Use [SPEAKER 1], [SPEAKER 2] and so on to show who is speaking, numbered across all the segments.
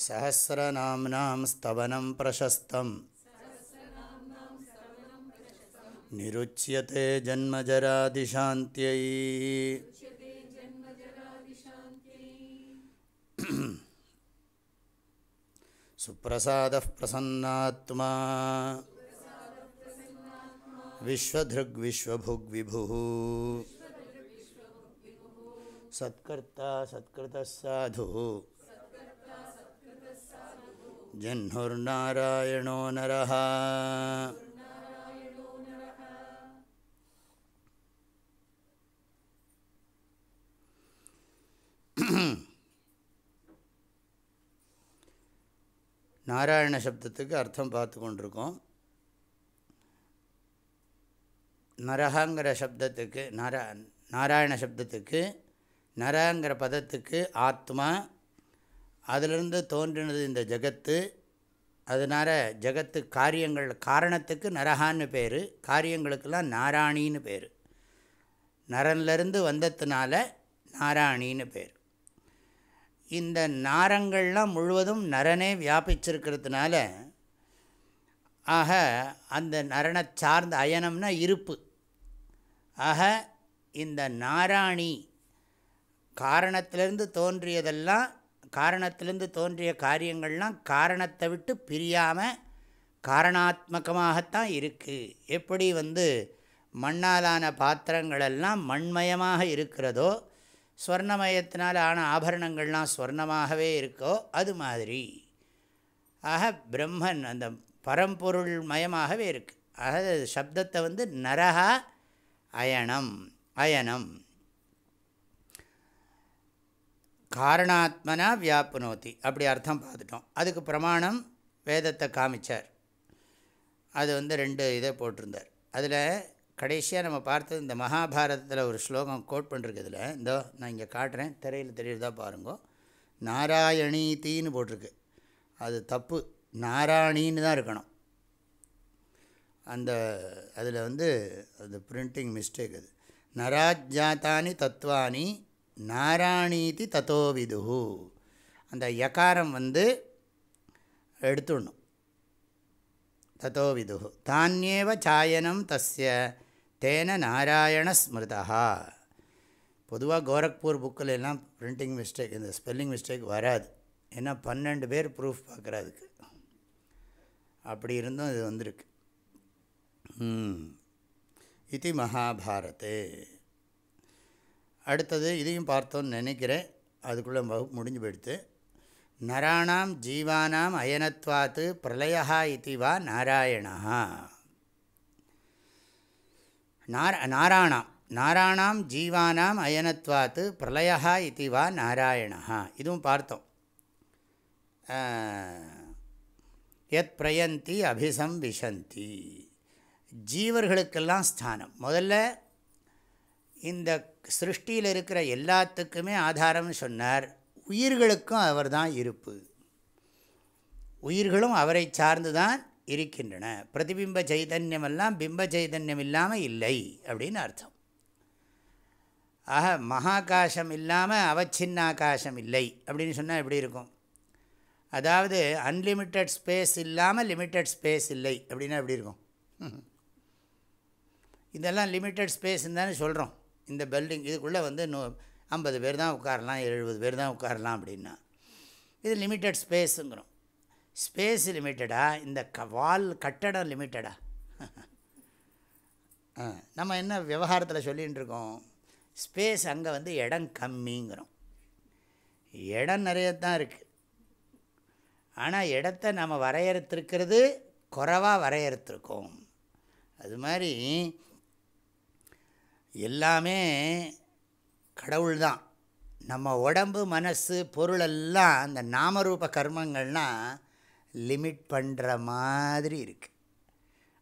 [SPEAKER 1] सहस्रनाम्नां स्तवनं प्रशस्तम्। निरुच्यते जन्मजरादिशान्त्यै सुप्रसादः प्रसन्नात्मा। विश्वधृग्विश्वभुग्विभुः सत्कर्ता सत्कृतः साधुः। ஜன்னுர்நாராயணோ நரஹ நாராயண சப்தத்துக்கு அர்த்தம் பார்த்து கொண்டிருக்கோம் நரகங்கிற சப்தத்துக்கு நாரா நாராயண சப்தத்துக்கு நரங்கிற பதத்துக்கு ஆத்மா அதிலிருந்து தோன்றினது இந்த ஜகத்து. அதனால் ஜகத்து காரியங்கள் காரணத்துக்கு நரகான்னு பேர். காரியங்களுக்கெல்லாம் நாராணின்னு பேர். நரன்லேருந்து வந்ததுனால நாராணின்னு பேர். இந்த நாரங்கள்லாம் முழுவதும் நரனே வியாபிச்சிருக்கிறதுனால ஆக அந்த நரனை சார்ந்த அயனம்னா இருப்பு. ஆக இந்த நாராணி காரணத்திலிருந்து தோன்றியதெல்லாம் காரணத்திலிருந்து தோன்றிய காரியங்கள்லாம் காரணத்தை விட்டு பிரியாமல் காரணாத்மகமாகத்தான் இருக்குது எப்படி வந்து மண்ணாலான பாத்திரங்களெல்லாம் மண்மயமாக இருக்கிறதோ ஸ்வர்ணமயத்தினால் ஆன ஆபரணங்கள்லாம் ஸ்வர்ணமாகவே இருக்கோ அது மாதிரி. ஆக பிரம்மன் அந்த பரம்பொருள் மயமாகவே இருக்குது ஆக சப்தத்தை வந்து நரகா அயனம் அயனம். காரணாத்மனா வியாப்னோத்தி அப்படி அர்த்தம் பார்த்துட்டோம். அதுக்கு பிரமாணம் வேதத்தை காமிச்சார். அது வந்து ரெண்டு இதை போட்டிருந்தார். அதில் கடைசியாக நம்ம பார்த்தது இந்த மகாபாரதத்தில் ஒரு ஸ்லோகம் கோட் பண்ணுறதுல இந்தோ நான் இங்கே காட்டுறேன். திரையில் தெரியுறதா பாருங்கோ. நாராயணீத்தின்னு போட்டிருக்கு. அது தப்பு. நாராயணின்னு தான் இருக்கணும். அந்த அதில் வந்து அது பிரிண்டிங் மிஸ்டேக் அது. நராஜாத்தானி தத்துவானி நாராயணீதி தத்தோவிது அந்த யகாரம் வந்து எடுத்துடணும். தத்தோவிது தானியேவ சாயனம் தஸ்ய தேன நாராயண ஸ்மிருதா பொதுவாக கோரக்பூர் புக்கில் எல்லாம் பிரிண்டிங் மிஸ்டேக் இந்த ஸ்பெல்லிங் மிஸ்டேக் வராது. ஏன்னா பன்னெண்டு பேர் ப்ரூஃப் பார்க்குறதுக்கு. அப்படி இருந்தும் இது வந்திருக்கு. இது மகாபாரதே. அடுத்தது இதையும் பார்த்தோன்னு நினைக்கிறேன். அதுக்குள்ளே வகுப்பு முடிஞ்சு போயிடுத்து நராணாம் ஜீவானாம் அயனத்வாத்து பிரளயா இது வா நாராயணா நார நாராணாம் நாராணாம் ஜீவானாம் அயனத்வாத்து பிரளயா இது வா நாராயணா இதுவும் பார்த்தோம். எத் பிரயந்தி அபிசம் விஷந்தி. ஜீவர்களுக்கெல்லாம் ஸ்தானம். முதல்ல இந்த சிருஷ்டியில் இருக்கிற எல்லாத்துக்குமே ஆதாரம்னு சொன்னார். உயிர்களுக்கும் அவர் தான் இருப்பு. உயிர்களும் அவரை சார்ந்து தான் இருக்கின்றன. பிரதிபிம்ப சைதன்யமெல்லாம் பிம்ப சைதன்யம் இல்லாமல் இல்லை அப்படின்னு அர்த்தம். ஆக மகாகாசம் இல்லாமல் அவச்சின்னாகாசம் இல்லை அப்படின்னு சொன்னால் எப்படி இருக்கும்? அதாவது அன்லிமிட்டெட் ஸ்பேஸ் இல்லாமல் லிமிட்டட் ஸ்பேஸ் இல்லை அப்படின்னா எப்படி இருக்கும்? இதெல்லாம் லிமிட்டெட் ஸ்பேஸ்ன்னு தானே சொல்கிறோம் இந்த பில்டிங் இதுக்குள்ளே வந்து நூ ஐம்பது பேர் தான் உட்காரலாம் எழுபது பேர் தான் உட்காரலாம் அப்படின்னா இது லிமிட்டட் ஸ்பேஸுங்கிறோம் ஸ்பேஸ் லிமிட்டடா இந்த க வால் கட்டடம் லிமிட்டடா நம்ம என்ன விவகாரத்தில் சொல்லிகிட்டு இருக்கோம் ஸ்பேஸ் அங்கே வந்து இடம் கம்மிங்கிறோம். இடம் நிறைய தான் இருக்குது ஆனால் இடத்த நம்ம வரையறுத்துருக்கிறது குறைவாக வரையறுத்துருக்கோம். அது மாதிரி எல்லாமே கடவுள் தான் நம்ம உடம்பு மனசு பொருளெல்லாம் அந்த நாமரூப கர்மங்கள்னால் லிமிட் பண்ணுற மாதிரி இருக்குது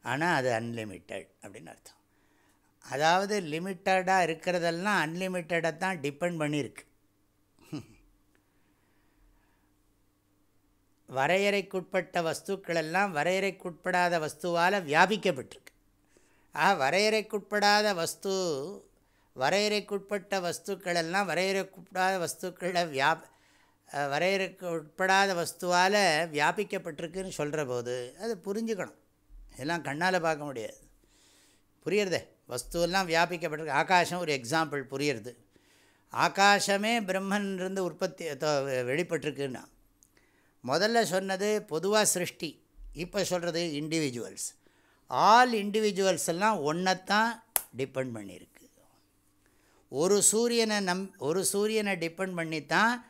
[SPEAKER 1] ஆனால் அது அன்லிமிட்டெட் அப்படின்னு அர்த்தம். அதாவது லிமிட்டடாக இருக்கிறதெல்லாம் அன்லிமிட்டடை தான் டிபெண்ட் பண்ணியிருக்கு வரையறைக்குட்பட்ட வஸ்துக்கள் எல்லாம் வரையறைக்குட்படாத வஸ்துவால் வியாபிக்கப்பட்டிருக்கு. ஆக வரையறைக்குட்படாத வஸ்து வரையறைக்குட்பட்ட வஸ்துக்கள் எல்லாம் வரையறைக்குட்படாத வஸ்துக்களில் வியாப் வரையறைக்கு உட்படாத வஸ்துவால் வியாபிக்கப்பட்டிருக்குன்னு சொல்கிற போது அது புரிஞ்சுக்கணும். இதெல்லாம் கண்ணால் பார்க்க முடியாது. புரியுறதே? வஸ்துவெல்லாம் வியாபிக்கப்பட்டிருக்கு. ஆகாசம் ஒரு எக்ஸாம்பிள் புரியுறது. ஆகாசமே பிரம்மன்லேருந்து உற்பத்தி வெளிப்பட்டிருக்குன்னா முதல்ல சொன்னது பொதுவாக சிருஷ்டி இப்போ சொல்கிறது இண்டிவிஜுவல்ஸ் ஆல் இண்டிவிஜுவல்ஸ் எல்லாம் ஒன்றைத்தான் டிபெண்ட் பண்ணியிருக்கு ஒரு சூரியனை நம் ஒரு சூரியனை டிபெண்ட் பண்ணி தான்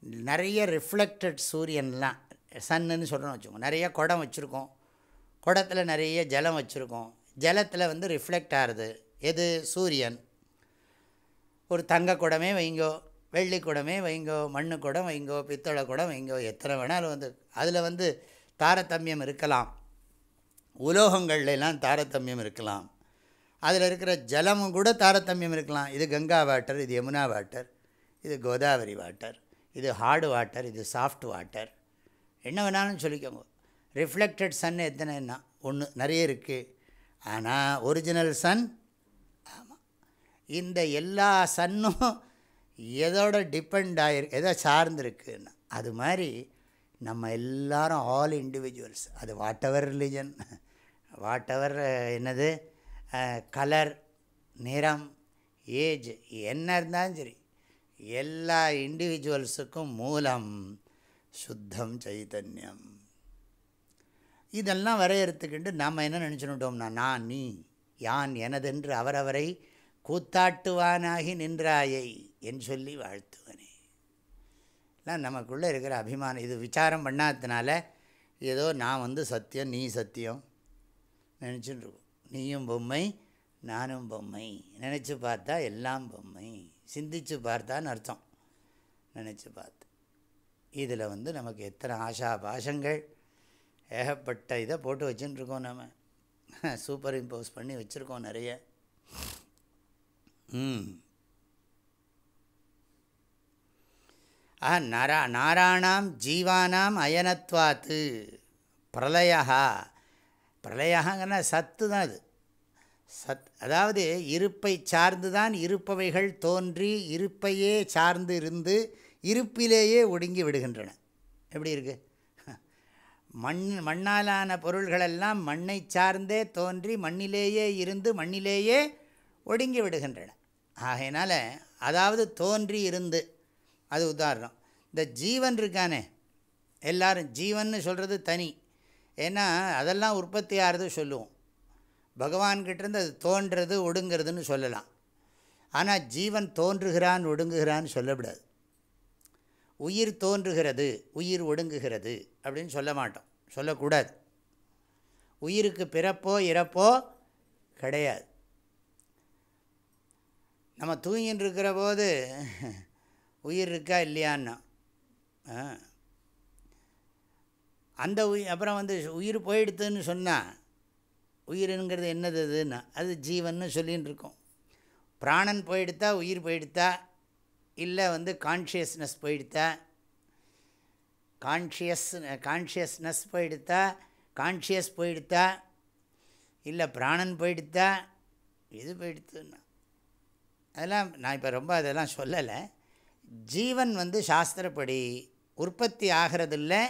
[SPEAKER 1] நிறைய ரிஃப்ளெக்டட் சூரியன்லாம் சன்னுன்னு சொல்கிறோம் வச்சுக்கோங்க. நிறைய குடம் வச்சுருக்கோம். குடத்தில் நிறைய ஜலம் வச்சுருக்கோம். ஜலத்தில் வந்து ரிஃப்ளெக்ட் ஆகுது எது? சூரியன். ஒரு தங்க குடமே வைங்கோ வெள்ளி குடமே வைங்கோ மண்ணு குடம் வைங்கோ பித்தளை குடம் வைங்கோ எத்தனை வேணாலும் வந்து அதில் வந்து தாரதமியம் இருக்கலாம். உலோகங்கள்லாம் தாரதமியம் இருக்கலாம். அதில் இருக்கிற ஜலமும் கூட தாரதமியம் இருக்கலாம். இது கங்கா வாட்டர் இது யமுனா வாட்டர் இது கோதாவரி வாட்டர் இது ஹார்டு வாட்டர் இது சாஃப்ட் வாட்டர். என்ன வேணாலும் சொல்லிக்கோங்க. ரிஃப்ளெக்டட் சன் எத்தனைன்னா ஒன்று நிறைய இருக்குது ஆனால் ஒரிஜினல் சன் ஆமாம் இந்த எல்லா சன்னும் எதோட டிபெண்ட் ஆகிருக்கு எதை சார்ந்திருக்குன்னு. அது மாதிரி நம்ம எல்லாரும் ஆல் இண்டிவிஜுவல்ஸ். அது whatever religion. Whatever என்னது கலர் நிறம் ஏஜ் என்ன இருந்தாலும் சரி. எல்லா இண்டிவிஜுவல்ஸுக்கும் மூலம் சுத்தம் சைத்தன்யம் இதெல்லாம் வரையறுத்துக்கிட்டு நாம் என்ன நினச்சுட்டோம்னா நான் நீ யான் எனதென்று அவரவரை கூத்தாட்டுவானாகி நின்றாயை என் சொல்லி வாழ்த்துவனே. எல்லாம் நமக்குள்ளே இருக்கிற அபிமானம் இது விசாரம் பண்ணாததுனால ஏதோ நான் வந்து சத்தியம் நீ சத்தியம் நினச்சின்னு இருக்கோம் நீயும் பொம்மை நானும் பொம்மை. நினச்சி பார்த்தா எல்லாம் பொம்மை. சிந்திச்சு பார்த்தான்னு அர்த்தம். நினச்சி பார்த்து. இதில் வந்து நமக்கு எத்தனை ஆஷா பாஷங்கள் ஏகப்பட்ட இதை போட்டு வச்சுட்டுருக்கோம் நம்ம சூப்பர் இம்போஸ் பண்ணி வச்சுருக்கோம் நிறைய. ம். ஆ நரா நாராணாம் ஜீவானாம் அயனத்வாத்து. பிரளயா பிரளயங்கன்னா சத்து தான் அது. சத் அதாவது இருப்பை சார்ந்து தான் இருப்பவைகள் தோன்றி இருப்பையே சார்ந்து இருந்து இருப்பிலேயே ஒடுங்கி விடுகின்றன. எப்படி இருக்குது மண் மண்ணாலான பொருள்களெல்லாம் மண்ணை சார்ந்தே தோன்றி மண்ணிலேயே இருந்து மண்ணிலேயே ஒடுங்கி விடுகின்றன. ஆகையினால் அதாவது தோன்றி இருந்து அது உதாரணம். இந்த ஜீவன் இருக்கானே எல்லோரும் ஜீவன் சொல்கிறது தனி. ஏன்னா அதெல்லாம் உற்பத்தி ஆகிறது சொல்லுவோம். பகவான்கிட்டேருந்து அது தோன்றுறது ஒடுங்கிறதுன்னு சொல்லலாம். ஆனால் ஜீவன் தோன்றுகிறான் ஒடுங்குகிறான்னு சொல்லக்கூடாது. உயிர் தோன்றுகிறது உயிர் ஒடுங்குகிறது அப்படின்னு சொல்ல மாட்டோம். சொல்லக்கூடாது. உயிருக்கு பிறப்போ இறப்போ கிடையாது. நம்ம தூங்கின்னு இருக்கிற போது உயிர் இருக்கா இல்லையான்னா அந்த உயிர் அப்புறம் வந்து உயிர் போயிடுத்துன்னு சொன்னால் உயிருங்கிறது என்னது அதுன்னா அது ஜீவன்னு சொல்லின்னு இருக்கோம். பிராணன் போயிடுத்தா உயிர் போயிடுத்தா இல்லை வந்து கான்ஷியஸ்னஸ் போயிடுத்தா கான்ஷியஸ் கான்ஷியஸ்னஸ் போயிடுத்தா கான்ஷியஸ் போயிடுத்தா இல்லை பிராணன் போயிடுத்தா இது போயிடுத்துன்னா. அதெல்லாம் நான் இப்போ ரொம்ப அதெல்லாம் சொல்லலை. ஜீவன் வந்து சாஸ்திரப்படி உற்பத்தி ஆகிறதில்லை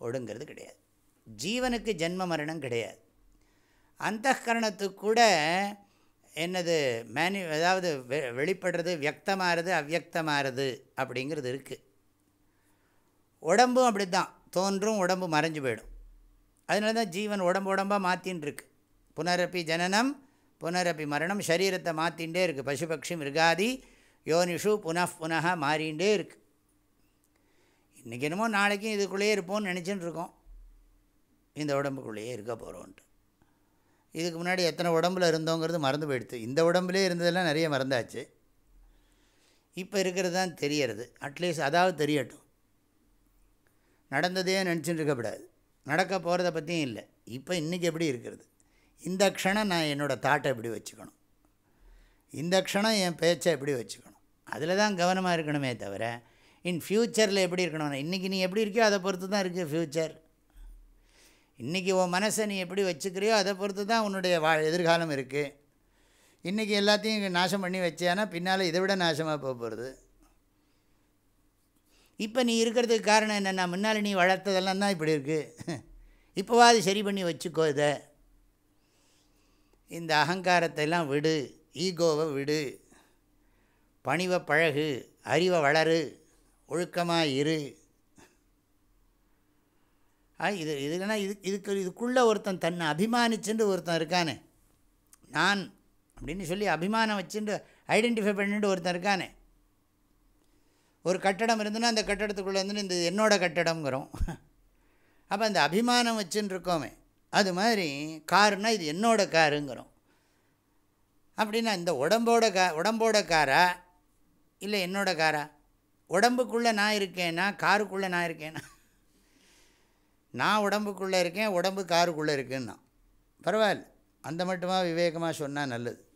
[SPEAKER 1] ஒடுங்கிறது கிடையாது. ஜீவனுக்கு ஜென்ம மரணம் கிடையாது. அந்த கரணத்துக்கு கூட என்னது மேனி அதாவது வெ வெளிப்படுறது வியக்தமாகிறது அவ்வக்தமாகிறது அப்படிங்கிறது இருக்குது உடம்பும் அப்படி தான் தோன்றும் உடம்பு மறைஞ்சு போயிடும். அதனால தான் ஜீவன் உடம்பு உடம்பாக மாற்றின்னு இருக்கு புனரப்பி ஜனனம் புனரப்பி மரணம் சரீரத்தை மாற்றிகிட்டே இருக்குது பசுபக்ஷி மிருகாதி யோனிஷு புனః மாறின்ண்டே மாறிகிட்டே இருக்குது இன்றைக்கி என்னமோ நாளைக்கும் இதுக்குள்ளேயே இருப்போம்னு நினச்சின்னு இருக்கோம். இந்த உடம்புக்குள்ளேயே இருக்க போகிறோன்ட்டு இதுக்கு முன்னாடி எத்தனை உடம்புல இருந்தோங்கிறது மறந்து போயிடுது இந்த உடம்புலேயே இருந்ததெல்லாம் நிறைய மறந்தாச்சு. இப்போ இருக்கிறது தான் தெரியறது. அட்லீஸ்ட் அதாவது தெரியட்டும். நடந்ததே நினச்சிட்டு இருக்கக்கூடாது நடக்க போகிறத பற்றியும் இல்லை. இப்போ இன்றைக்கி எப்படி இருக்கிறது? இந்த க்ஷணம் நான் என்னோடய தாட்டை எப்படி வச்சுக்கணும். இந்த க்ஷணம் என் பேச்சை எப்படி வச்சுக்கணும். அதில் தான் கவனமாக இருக்கணுமே தவிர இன் ஃப்யூச்சரில் எப்படி இருக்கணும்? இன்றைக்கி நீ எப்படி இருக்கியோ அதை பொறுத்து தான் இருக்குது ஃப்யூச்சர். இன்றைக்கி உன் மனசை நீ எப்படி வச்சுக்கிறியோ அதை பொறுத்து தான் உன்னுடைய வா எதிர்காலம் இருக்குது இன்றைக்கி எல்லாத்தையும் நாசம் பண்ணி வச்சேன்னா பின்னால் இதை விட நாசமாக போக போகிறது இப்போ நீ இருக்கிறதுக்கு காரணம் என்னென்னா முன்னால் நீ வளர்த்ததெல்லாம் தான் இப்படி இருக்குது இப்போவாது சரி பண்ணி வச்சுக்கோ இதை. இந்த அகங்காரத்தை எல்லாம் விடு. ஈகோவை விடு. பணிவை பழகு. அறிவை வளரு. ஒழுக்கமாக இரு. ஆ இது இதுனா இது இதுக்கு இதுக்குள்ளே ஒருத்தன் தன்னை அபிமானிச்சுட்டு ஒருத்தன் இருக்கானே. நான் அப்படின்னு சொல்லி அபிமானம் வச்சுட்டு ஐடென்டிஃபை பண்ணிட்டு ஒருத்தன் இருக்கானே. ஒரு கட்டடம் இருந்துன்னா அந்த கட்டடத்துக்குள்ளே வந்து இந்த என்னோடய கட்டடங்கிறோம் அப்போ அந்த அபிமானம் வச்சுன்னு இருக்கோமே. அது மாதிரி காருன்னா இது என்னோடய காருங்கிறோம். அப்படின்னா இந்த உடம்போட கா உடம்போட காரா இல்லை என்னோட காரா? உடம்புக்குள்ளே நான் இருக்கேன்னா காருக்குள்ளே நான் இருக்கேன்னா நான் உடம்புக்குள்ளே இருக்கேன் உடம்பு காருக்குள்ளே இருக்குன்னா. பரவாயில்ல. அந்த மட்டுமா விவேகமாக சொன்னால் நல்லது.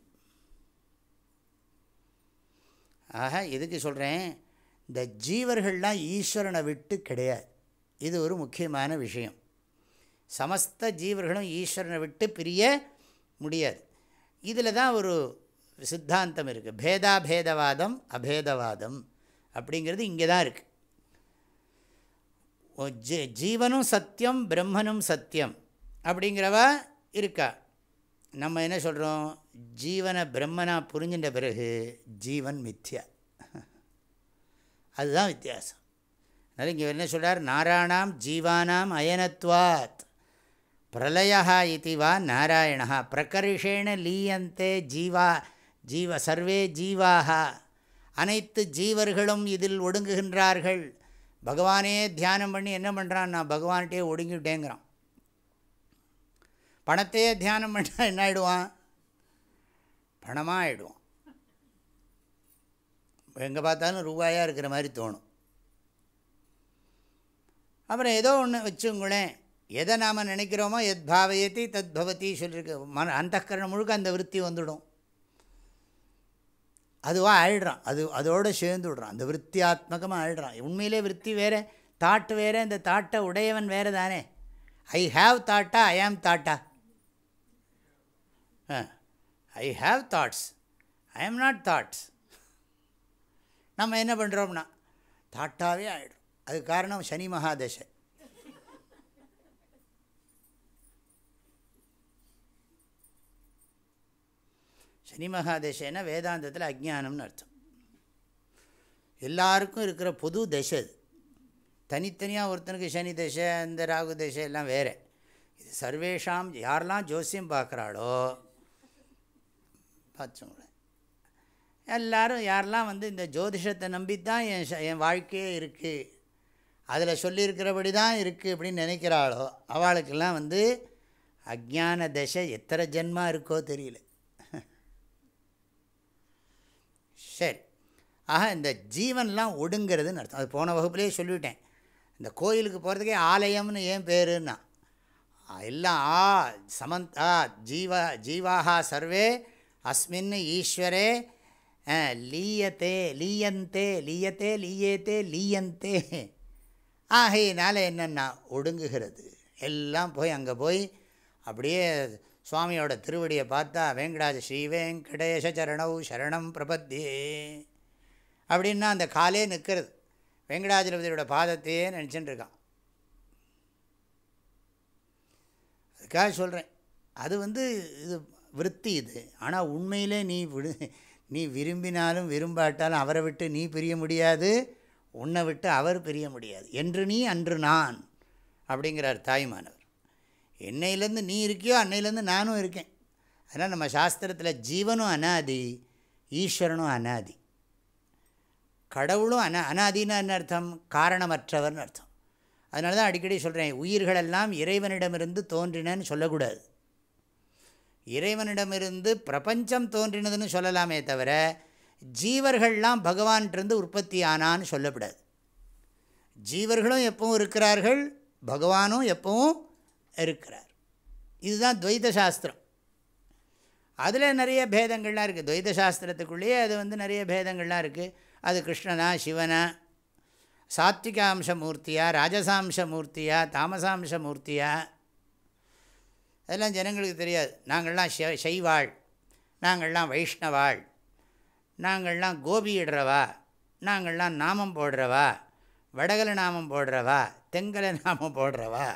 [SPEAKER 1] ஆக எதுக்கு சொல்கிறேன் இந்த ஜீவர்கள்லாம் ஈஸ்வரனை விட்டு கிடையாது. இது ஒரு முக்கியமான விஷயம். சமஸ்த ஜீவர்களும் ஈஸ்வரனை விட்டு பிரிய முடியாது. இதில் தான் ஒரு சித்தாந்தம் இருக்குது பேதாபேதவாதம் அபேதவாதம். அப்படிங்கிறது இங்கே தான் இருக்குது ஜீ ஜீவனும் சத்தியம் பிரம்மனும் சத்தியம் அப்படிங்கிறவா இருக்கா? நம்ம என்ன சொல்கிறோம் ஜீவனை பிரம்மனா புரிஞ்சின்ற பிறகு ஜீவன் மித்யா. அதுதான் வித்தியாசம். அதனால் இங்கே என்ன சொல்கிறார் நாராணாம் ஜீவானாம் அயனத்வாத். பிரளயா இது வா நாராயணா பிரகர்ஷேண லீயந்தே ஜீவா ஜீவ சர்வே ஜீவாக அனைத்து ஜீவர்களும் இதில் ஒடுங்குகின்றார்கள். பகவானே தியானம் பண்ணி என்ன பண்ணுறான் நான் பகவான்கிட்டே ஒடுங்கிட்டேங்கிறான். பணத்தையே தியானம் பண்ணால் என்ன ஆகிடுவான் பணமாக ஆகிடுவான் எங்கே பார்த்தாலும் ரூபாயாக இருக்கிற மாதிரி தோணும். அப்புறம் ஏதோ ஒன்று வச்சுங்களேன். எதை நாம் நினைக்கிறோமோ எத் பாவயத்தி தத் பவத்தி சொல்லியிருக்கு மன அந்தக்கரணம் முழுக்க அந்த விற்பி வந்துடும். அதுவாக ஆயிடுறான். அது அதோடு சேர்ந்து விடுறான். அந்த விற்த்தியாத்மகமாக ஆயிடுறான். உண்மையிலே விற்பி வேறு தாட்டு வேறு இந்த தாட்டை உடையவன் வேறு தானே. ஐ ஹாவ் தாட்டா ஐ ஆம் தாட்டா I have thoughts I am not thoughts நம்ம என்ன பண்ணுறோம்னா தாட்டாகவே ஆகிடும் அதுக்கு காரணம் சனி மகாதசை. சனி மகாதசைன்னா வேதாந்தத்தில் அஜ்ஞானம்னு அர்த்தம். எல்லாருக்கும் இருக்கிற பொது தசை அது. தனித்தனியாக ஒருத்தனுக்கு சனி தசை அந்த ராகு தசை எல்லாம் வேறு. இது சர்வேஷாம் யாரெல்லாம் ஜோசியம் பார்க்குறாளோ பார்த்துங்களேன் எல்லோரும் யாரெல்லாம் வந்து இந்த ஜோதிஷத்தை நம்பி தான் என் என் வாழ்க்கையே இருக்குது அதில் சொல்லியிருக்கிறபடி தான் இருக்குது அப்படின்னு நினைக்கிறாளோ அவளுக்கெல்லாம் வந்து அஜான தசை எத்தனை ஜென்மா இருக்கோ தெரியல சரி ஆக இந்த ஜீவன்லாம் ஒடுங்கிறதுன்னு அர்த்தம். அது போன வகுப்புலேயே சொல்லிவிட்டேன் இந்த கோயிலுக்கு போகிறதுக்கே ஆலயம்னு ஏன் பேருன்னா எல்லாம் ஆ சமந்த் ஆ ஜீவா ஜீவாகா சர்வே அஸ்மின் ஈஸ்வரே லீயத்தே லீயந்தே லீயத்தே லீயத்தே லீயந்தே. ஆகையினால் என்னென்னா ஒடுங்குகிறது. எல்லாம் போய் அங்கே போய் அப்படியே சுவாமியோட திருவடியை பார்த்தா வேங்கடாஜ ஸ்ரீ வெங்கடேஷ சரணௌ சரணம் பிரபத்தியே. அப்படின்னா அந்த காலே நிற்கிறது. வெங்கடாஜலபதியோட பாதத்தையே நினச்சிட்டு இருக்கான் அதுக்காக சொல்கிறேன் அது வந்து இது விற்பி இது. ஆனால் உண்மையிலே நீ விடு நீ விரும்பினாலும் விரும்பாட்டாலும் அவரை விட்டு நீ பிரிய முடியாது உன்னை விட்டு அவர் பிரிய முடியாது. என்று நீ அன்று நான் அப்படிங்கிறார் தாய்மானவர். என்னையிலேருந்து நீ இருக்கியோ அன்னையிலேருந்து நானும் இருக்கேன். அதனால் நம்ம சாஸ்திரத்தில் ஜீவனும் அனாதி ஈஸ்வரனும் அனாதி. கடவுளும் அன அனாதின்னு என்ன அர்த்தம்? காரணமற்றவர்னு அர்த்தம். அதனால தான் அடிக்கடி சொல்கிறேன் உயிர்களெல்லாம் இறைவனிடமிருந்து தோன்றினன்னு சொல்லக்கூடாது. இறைவனிடமிருந்து பிரபஞ்சம் தோன்றினதுன்னு சொல்லலாமே தவிர ஜீவர்கள்லாம் பகவான்கிட்டருந்து உற்பத்தி ஆனான்னு சொல்லக்கூடாது ஜீவர்களும் எப்பவும் இருக்கிறார்கள் பகவானும் எப்பவும் இருக்கிறார். இதுதான் துவைத சாஸ்திரம். அதில் நிறைய பேதங்கள்லாம் இருக்குது துவைத சாஸ்திரத்துக்குள்ளேயே அது வந்து நிறைய பேதங்கள்லாம் இருக்குது அது கிருஷ்ணனா சிவனா? சாத்விகாம்ச மூர்த்தியா ராஜசாம்ச மூர்த்தியா தாமசாம்ச மூர்த்தியா அதெல்லாம் ஜனங்களுக்கு தெரியாது. நாங்கள்லாம் ஷெ ஷைவாள் நாங்கள்லாம் வைஷ்ணவாள். நாங்கள்லாம் கோபியிடுறவா? நாங்கள்லாம் நாமம் போடுறவா? வடகல நாமம் போடுறவா? தெங்கல நாமம் போடுறவா?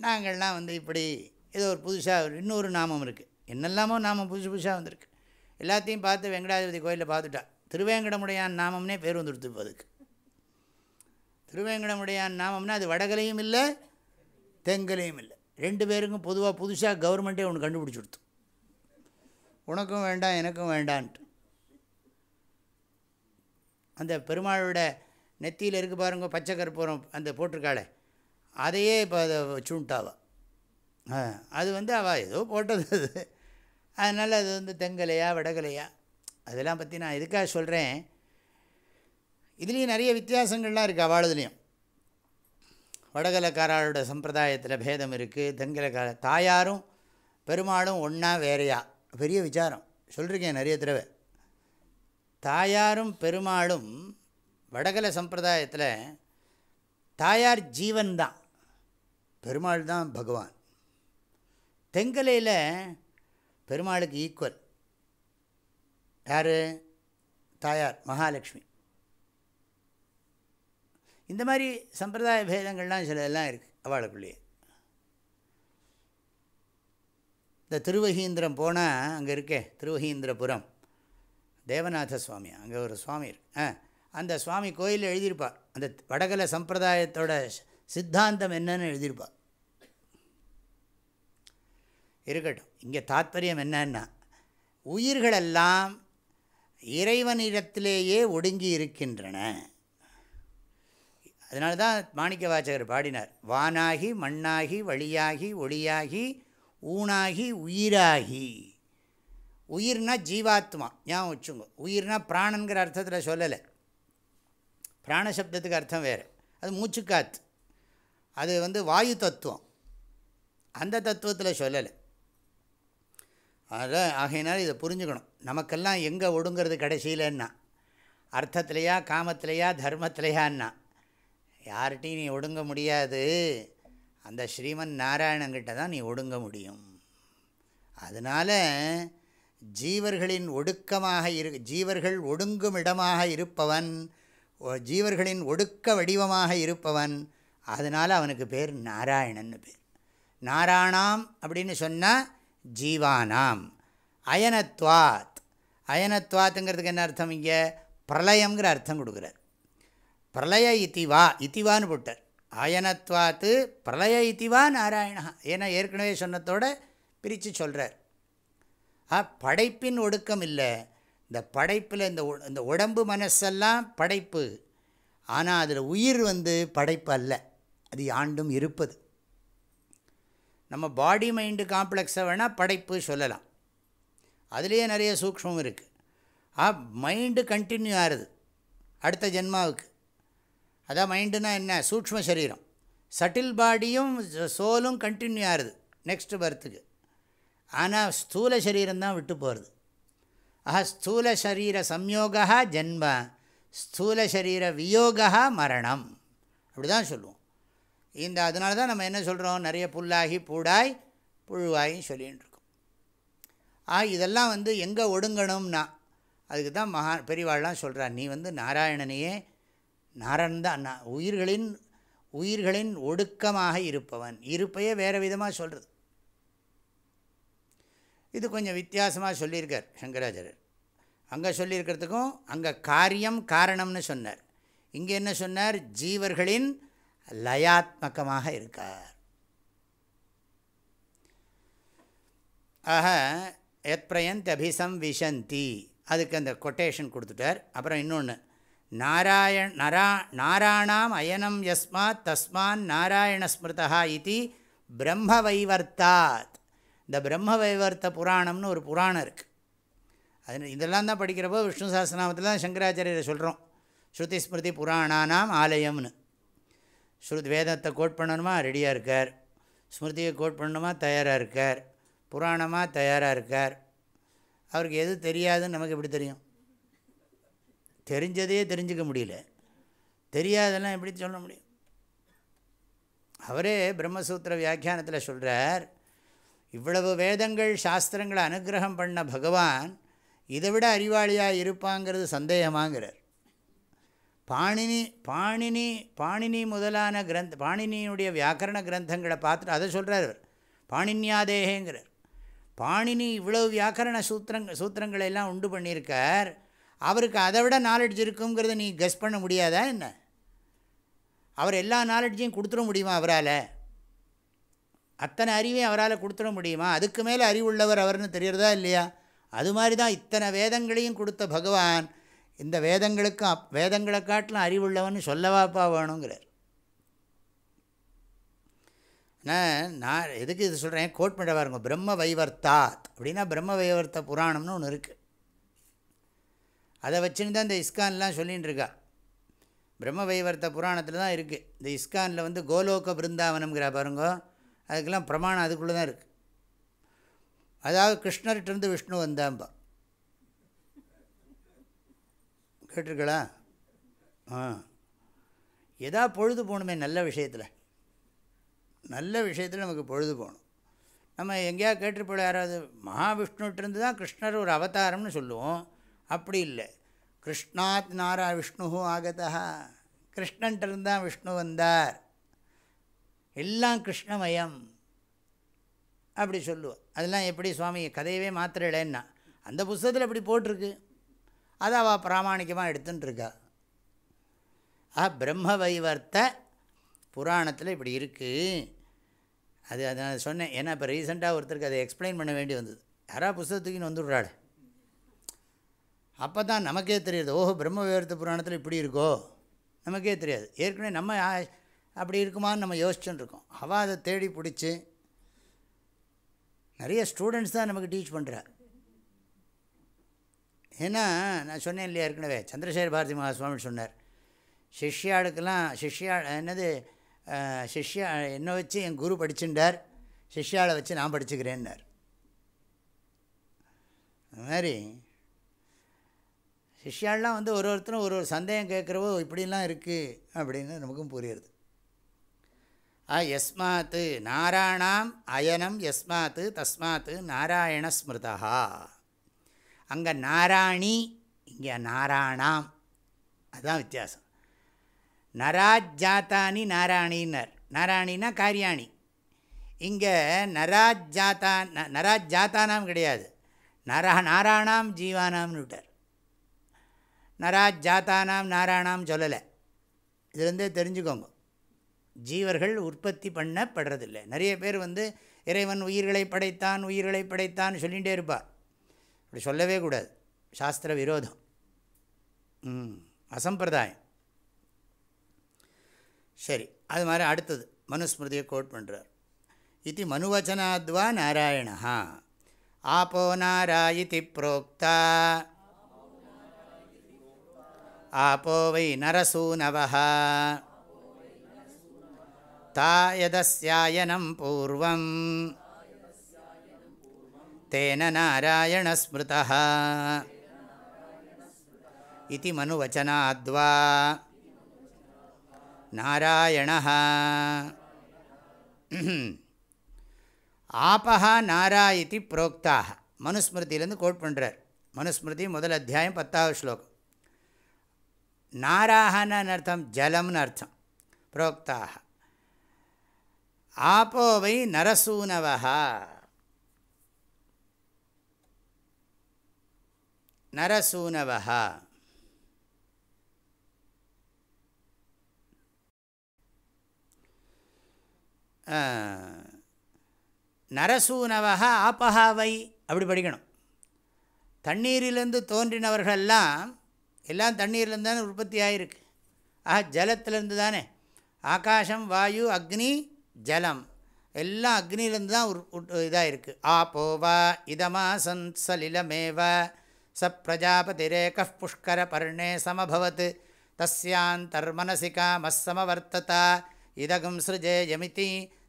[SPEAKER 1] நாங்கள்லாம் வந்து இப்படி ஏதோ ஒரு புதுசாக இன்னொரு நாமம் இருக்குது என்னெல்லாமோ நாமம் புதுசு புதுசாக வந்திருக்கு. எல்லாத்தையும் பார்த்து வெங்கடாதிபதி கோயிலில் பார்த்துட்டா. திருவேங்கடமுடையான் நாமம்னே பேர் வந்துடுத்து இப்போ அதுக்கு. திருவேங்கடமுடையான் நாமம்னா அது வடகலையும் இல்லை தெங்கலையும் இல்லை. ரெண்டு பேருக்கும் பொதுவாக புதுசாக கவர்மெண்ட்டே ஒன்று கண்டுபிடிச்சி கொடுத்து உனக்கும் வேண்டாம் எனக்கும் வேண்டான்ட்டு. அந்த பெருமாளோட நெத்தியில் இருக்கு பாருங்க பச்சை கற்பூரம் அந்த போட்டிருக்காளே அதையே இப்போ அதை வச்சுட்டாவா ஆ அது வந்து அவள் ஏதோ போட்டது அது. அதனால் அது வந்து தெங்கலையா வடகலையா அதெல்லாம் பற்றி நான் எதுக்காக சொல்கிறேன் இதுலேயும் நிறைய வித்தியாசங்கள்லாம் இருக்குது அவளுதுலேயும். வடகலக்காரோட சம்பிரதாயத்தில் பேதம் இருக்குது தெங்கலக்கார தாயாரும் பெருமாளும் ஒன்றா வேறையா? பெரிய விசாரம். சொல்லிருக்கேன் நிறைய தடவை. தாயாரும் பெருமாளும் வடகல சம்பிரதாயத்தில் தாயார் ஜீவன் தான் பெருமாள் தான் பகவான். தெங்கலையில் பெருமாளுக்கு ஈக்குவல் யார்? தாயார் மகாலட்சுமி. இந்த மாதிரி சம்பிரதாய பேதங்கள்லாம் சில எல்லாம் இருக்குது அவளுக்குள்ளேயே. இந்த திருவகீந்திரம் போனால் அங்கே இருக்கே திருவகீந்திரபுரம். தேவநாத சுவாமி அங்கே ஒரு சுவாமி இருக்கு. ஆ அந்த சுவாமி கோயிலில் எழுதியிருப்பார். அந்த வடகல சம்பிரதாயத்தோட சித்தாந்தம் என்னன்னு எழுதியிருப்பார். இருக்கட்டும் இங்கே தாத்பரியம் என்னன்னா உயிர்களெல்லாம் இறைவனிடத்திலேயே ஒடுங்கி இருக்கின்றன அதனால தான் மாணிக்க வாச்சகர் பாடினார் வானாகி மண்ணாகி வழியாகி ஒளியாகி ஊனாகி உயிராகி. உயிர்னா ஜீவாத்மா ஞாபகம் வச்சுங்க உயிர்னா பிராணங்கிற அர்த்தத்தில் சொல்லலை. பிராணசப்தத்துக்கு அர்த்தம் வேறு. அது மூச்சுக்காத்து. அது வந்து வாயு தத்துவம். அந்த தத்துவத்தில் சொல்லலை. அதான் ஆகையினால இதை புரிஞ்சுக்கணும். நமக்கெல்லாம் எங்கே ஒடுங்கிறது கடைசியிலன்னா? அர்த்தத்துலையா காமத்திலையா தர்மத்திலையான்னா? யார்கிட்டையும் நீ ஒடுங்க முடியாது. அந்த ஸ்ரீமன் நாராயணங்கிட்ட தான் நீ ஒடுங்க முடியும். அதனால் ஜீவர்களின் ஒடுக்கமாக இரு ஜீவர்கள் ஒடுங்கும் இடமாக இருப்பவன் ஜீவர்களின் ஒடுக்க வடிவமாக இருப்பவன் அதனால் அவனுக்கு பேர் நாராயணன்னு பேர். நாராயணாம் அப்படின்னு சொன்னால் ஜீவானாம். அயனத்வாத். அயனத்வாத்துங்கிறதுக்கு என்ன அர்த்தம் இங்கே? பிரளயங்கிற அர்த்தம் கொடுக்குறார். பிரளய இத்திவா இத்திவான்னு போட்டார். அயனத்வாத்து பிரளய இத்திவா நாராயணா. ஏன்னா ஏற்கனவே சொன்னதோடு பிரித்து சொல்கிறார் ஆ படைப்பின் ஒடுக்கம் இல்லை. இந்த படைப்பில் இந்த இந்த உடம்பு மனசெல்லாம் படைப்பு. ஆனால் அதில் உயிர் வந்து படைப்பு அல்ல. அது ஆண்டும் இருப்பது. நம்ம பாடி மைண்டு காம்ப்ளெக்ஸை வேணால் படைப்பு சொல்லலாம். அதுலேயே நிறைய சூக்மம் இருக்குது ஆ மைண்டு கண்டினியூ ஆகுது அடுத்த ஜென்மாவுக்கு. அதான் மைண்டுனா என்ன? சூக்ம சரீரம். சட்டில் பாடியும் சோலும் கண்டினியூ ஆகுது நெக்ஸ்ட் பர்த்துக்கு ஆனால் ஸ்தூல சரீரம்தான் விட்டு போகிறது ஆஹா ஸ்தூல சரீர சம்யோகா ஜென்ம ஸ்தூல சரீர வியோகா மரணம். அப்படி தான் சொல்லுவோம். இந்த அதனால தான் நம்ம என்ன சொல்கிறோம் நிறைய புல்லாகி பூடாய் புழுவாயின்னு சொல்லின்றோம். ஆ இதெல்லாம் வந்து எங்கே ஒடுங்கணும்னா அதுக்கு தான் மகா பெரியவாள்லாம் சொல்கிறார் நீ வந்து நாராயணனையே நாராயணன் தான் உயிர்களின் உயிர்களின் ஒடுக்கமாக இருப்பவன். இருப்பையே வேறு விதமாக சொல்கிறது இது கொஞ்சம் வித்தியாசமாக சொல்லியிருக்கார் சங்கராச்சாரியர். அங்கே சொல்லியிருக்கிறதுக்கும் அங்கே காரியம் காரணம்னு சொன்னார். இங்கே என்ன சொன்னார்? ஜீவர்களின் லயாத்மகமாக இருக்கார். ஆக எத்பிரயந்த் அபிசம் விஷந்தி அதுக்கு அந்த கொட்டேஷன் கொடுத்துட்டார். அப்புறம் இன்னொன்று நாராயண் நரா நாராணாம் அயனம் யஸ்மாத் தஸ்மான் நாராயண ஸ்மிருதா இது பிரம்ம வைவர்த்தாத். இந்த பிரம்ம வைவர்த்த புராணம்னு ஒரு புராணம் இருக்குது அது இதெல்லாம் தான் படிக்கிறப்போ விஷ்ணு சாஸ்திரநாமத்தில் தான் சங்கராச்சாரியரை சொல்கிறோம் ஸ்ருதி ஸ்மிருதி புராணானாம் ஆலயம்னு. ஸ்ருதி வேதத்தை கோட் பண்ணணுமா? ரெடியாக இருக்கார். ஸ்மிருதியை கோட் பண்ணணுமா? தயாராக இருக்கார். புராணமாக தயாராக இருக்கார். அவருக்கு எது தெரியாதுன்னு நமக்கு எப்படி தெரியும்? தெரிஞ்சதே தெரிஞ்சுக்க முடியல. தெரியாதெல்லாம் எப்படி சொல்ல முடியும்? அவரே பிரம்மசூத்திர வியாக்கியானத்தில் சொல்கிறார் இவ்வளவு வேதங்கள் சாஸ்திரங்களை அனுகிரகம் பண்ண பகவான் இதை விட அறிவாளியாக இருப்பாங்கிறது சந்தேகமாங்கிறார். பாணினி பாணினி பாணினி முதலான கிரந்த பாணினியுடைய வியாக்கரண கிரந்தங்களை பார்த்துட்டு அதை சொல்கிறார் அவர் பாணின்யாதேகேங்கிறார் பாணினி இவ்வளவு வியாக்கரண சூத்திரங் சூத்திரங்களை எல்லாம் உண்டு பண்ணியிருக்கார். அவருக்கு அதை விட நாலெட்ஜ் இருக்குங்கிறத நீ கெஸ் பண்ண முடியாதா என்ன? அவர் எல்லா நாலெட்ஜையும் கொடுத்துட முடியுமா அவரால்? அத்தனை அறிவையும் அவரால் கொடுத்துட முடியுமா? அதுக்கு மேலே அறிவுள்ளவர் அவர்னு தெரியறதா இல்லையா? அது மாதிரி தான் இத்தனை வேதங்களையும் கொடுத்த பகவான். இந்த வேதங்களுக்கு வேதங்களை காட்டிலும் அறிவுள்ளவன் சொல்லவாப்பா வேணுங்கிறார். நான் நான் எதுக்கு இது சொல்கிறேன் கோட் பண்ண பாருங்க. பிரம்ம வைவர்த்தாத். அப்படின்னா பிரம்ம வைவர்த்த புராணம்னு ஒன்று இருக்குது அதை வச்சுன்னு தான் இந்த இஸ்கான்லாம் சொல்லின்னு இருக்கா. பிரம்ம வைவர்த்த புராணத்தில் தான் இருக்குது இந்த இஸ்கானில் வந்து கோலோக பிருந்தாவனம்ங்கிற பாருங்க. அதுக்கெல்லாம் பிரமாணம் அதுக்குள்ளே தான் இருக்குது அதாவது கிருஷ்ணர்கிட்டருந்து விஷ்ணு வந்தாம்பா. கேட்டிருக்களா ஆ. எதா பொழுது போகணுமே நல்ல விஷயத்தில். நல்ல விஷயத்தில் நமக்கு பொழுது போகணும். நம்ம எங்கேயா கேட்டிருப்போம் யாராவது மகாவிஷ்ணுட்டிருந்து தான் கிருஷ்ணர் ஒரு அவதாரம்னு சொல்லுவோம். அப்படி இல்லை. கிருஷ்ணாத் நாரா விஷ்ணு ஆகதா. கிருஷ்ணன்ட்டிருந்து தான் விஷ்ணு வந்தார். எல்லாம் கிருஷ்ணமயம். அப்படி சொல்லுவோம். அதெல்லாம் எப்படி சுவாமி கதையவே மாத்திரலைன்னா அந்த புஸ்தகத்தில் அப்படி போட்டிருக்கு. அதை அவள் பிராமணிக்கமாக எடுத்துட்டுருக்கா ஆ பிரம்ம வைவர்த்த புராணத்தில் இப்படி இருக்குது அது அதை நான் சொன்னேன். ஏன்னா இப்போ ரீசெண்டாக ஒருத்தருக்கு அதை எக்ஸ்பிளைன் பண்ண வேண்டி வந்தது. யாராவது புஸ்தகத்துக்குன்னு வந்துடுறாள்? அப்போ தான் நமக்கே தெரியுது ஓஹோ பிரம்ம விவரத்து புராணத்தில் இப்படி இருக்கோ? நமக்கே தெரியாது. ஏற்கனவே நம்ம அப்படி இருக்குமான்னு நம்ம யோசிச்சுன்னு இருக்கோம். அவள் அதை தேடி பிடிச்சி நிறைய ஸ்டூடெண்ட்ஸ் தான் நமக்கு டீச் பண்ணுறா ஏன்னா நான் சொன்னேன் இல்லையா ஏற்கனவே சந்திரசேகர பாரதி மகாஸ்வாமி சொன்னார். சிஷ்யாளுக்கெல்லாம் சிஷ்யா என்னது சிஷ்யா என்னை வச்சு என் குரு படிச்சுட்டார். சிஷ்யாவை வச்சு நான் படிச்சுக்கிறேன்னார். அது மாதிரி சிஷ்யாலாம் வந்து ஒரு ஒருத்தரும் ஒரு ஒரு சந்தேகம் கேட்குறவோ இப்படிலாம் இருக்குது அப்படின்னு நமக்கும் புரியுறது. ஆ எஸ்மாத்து நாராணாம் அயனம் எஸ்மாத்து தஸ்மாத்து நாராயண ஸ்மிருதா அங்கே நாராயணி இங்கே நாராணாம். அதுதான் வித்தியாசம். நராஜாத்தானி நாராணின்னர் நாராணினா காரியாணி. இங்கே நராஜாத்தா ந- நராஜாத்தானாம் கிடையாது. நரா நாராணாம் ஜீவானாம்னு விட்டார். நராஜாத்தானாம் நாராணாம் சொல்லலை. இதுலேருந்தே தெரிஞ்சுக்கோங்க. ஜீவர்கள் உற்பத்தி பண்ணப்படுறதில்லை. நிறைய பேர் வந்து இறைவன் உயிர்களை படைத்தான் உயிர்களை படைத்தான் சொல்லிகிட்டே இருப்பார். அப்படி சொல்லவே கூடாது. சாஸ்திர விரோதம். ம் அசம்பிரதாயம். சரி அது மாதிரி அடுத்தது மனுஸ்மிருதியை கோட் பண்ணுறார் இது மனுவச்சனாத்வா நாராயணா ஆப்போ நாராயிதி புரோக்தா ஆப்போ வை நரசூனவः தா யதஸ்யாயனம் பூர்வம் தேன நாராயணஸ்மிருதः इति मनुवचनाद्वा நாராயண ஆபஹா நாராயதி புரோக்தாக மனுஸ்மிருதியிலேருந்து கோட் பண்ணுறார் மனுஸ்மிருதி முதல் அத்தியாயம் பத்தாவது ஸ்லோகம். நாராகனு அர்த்தம் ஜலம்னு அர்த்தம். புரோக்தாக. ஆப்போவை நரசூனவா நரசூனவா நரசூனவக ஆப்பஹாவை அப்படி படிக்கணும். தண்ணீரிலிருந்து தோன்றினவர்களெல்லாம் எல்லாம் தண்ணீர்லேருந்து தானே உற்பத்தி ஆகிருக்கு ஆஹா ஜலத்திலேருந்து தானே ஆகாசம் வாயு அக்னி ஜலம். எல்லாம் அக்னியிலேருந்து தான் இதாக இருக்குது ஆப்போவா இதமா சன்சலிலமேவ ச பிரஜாபதிரேக புஷ்கர பர்ணே சமபவத் தஸ்யாந்தர்மனசி மஸ்ஸமவர்த்ததா இதகும் சிருஜே யமிதி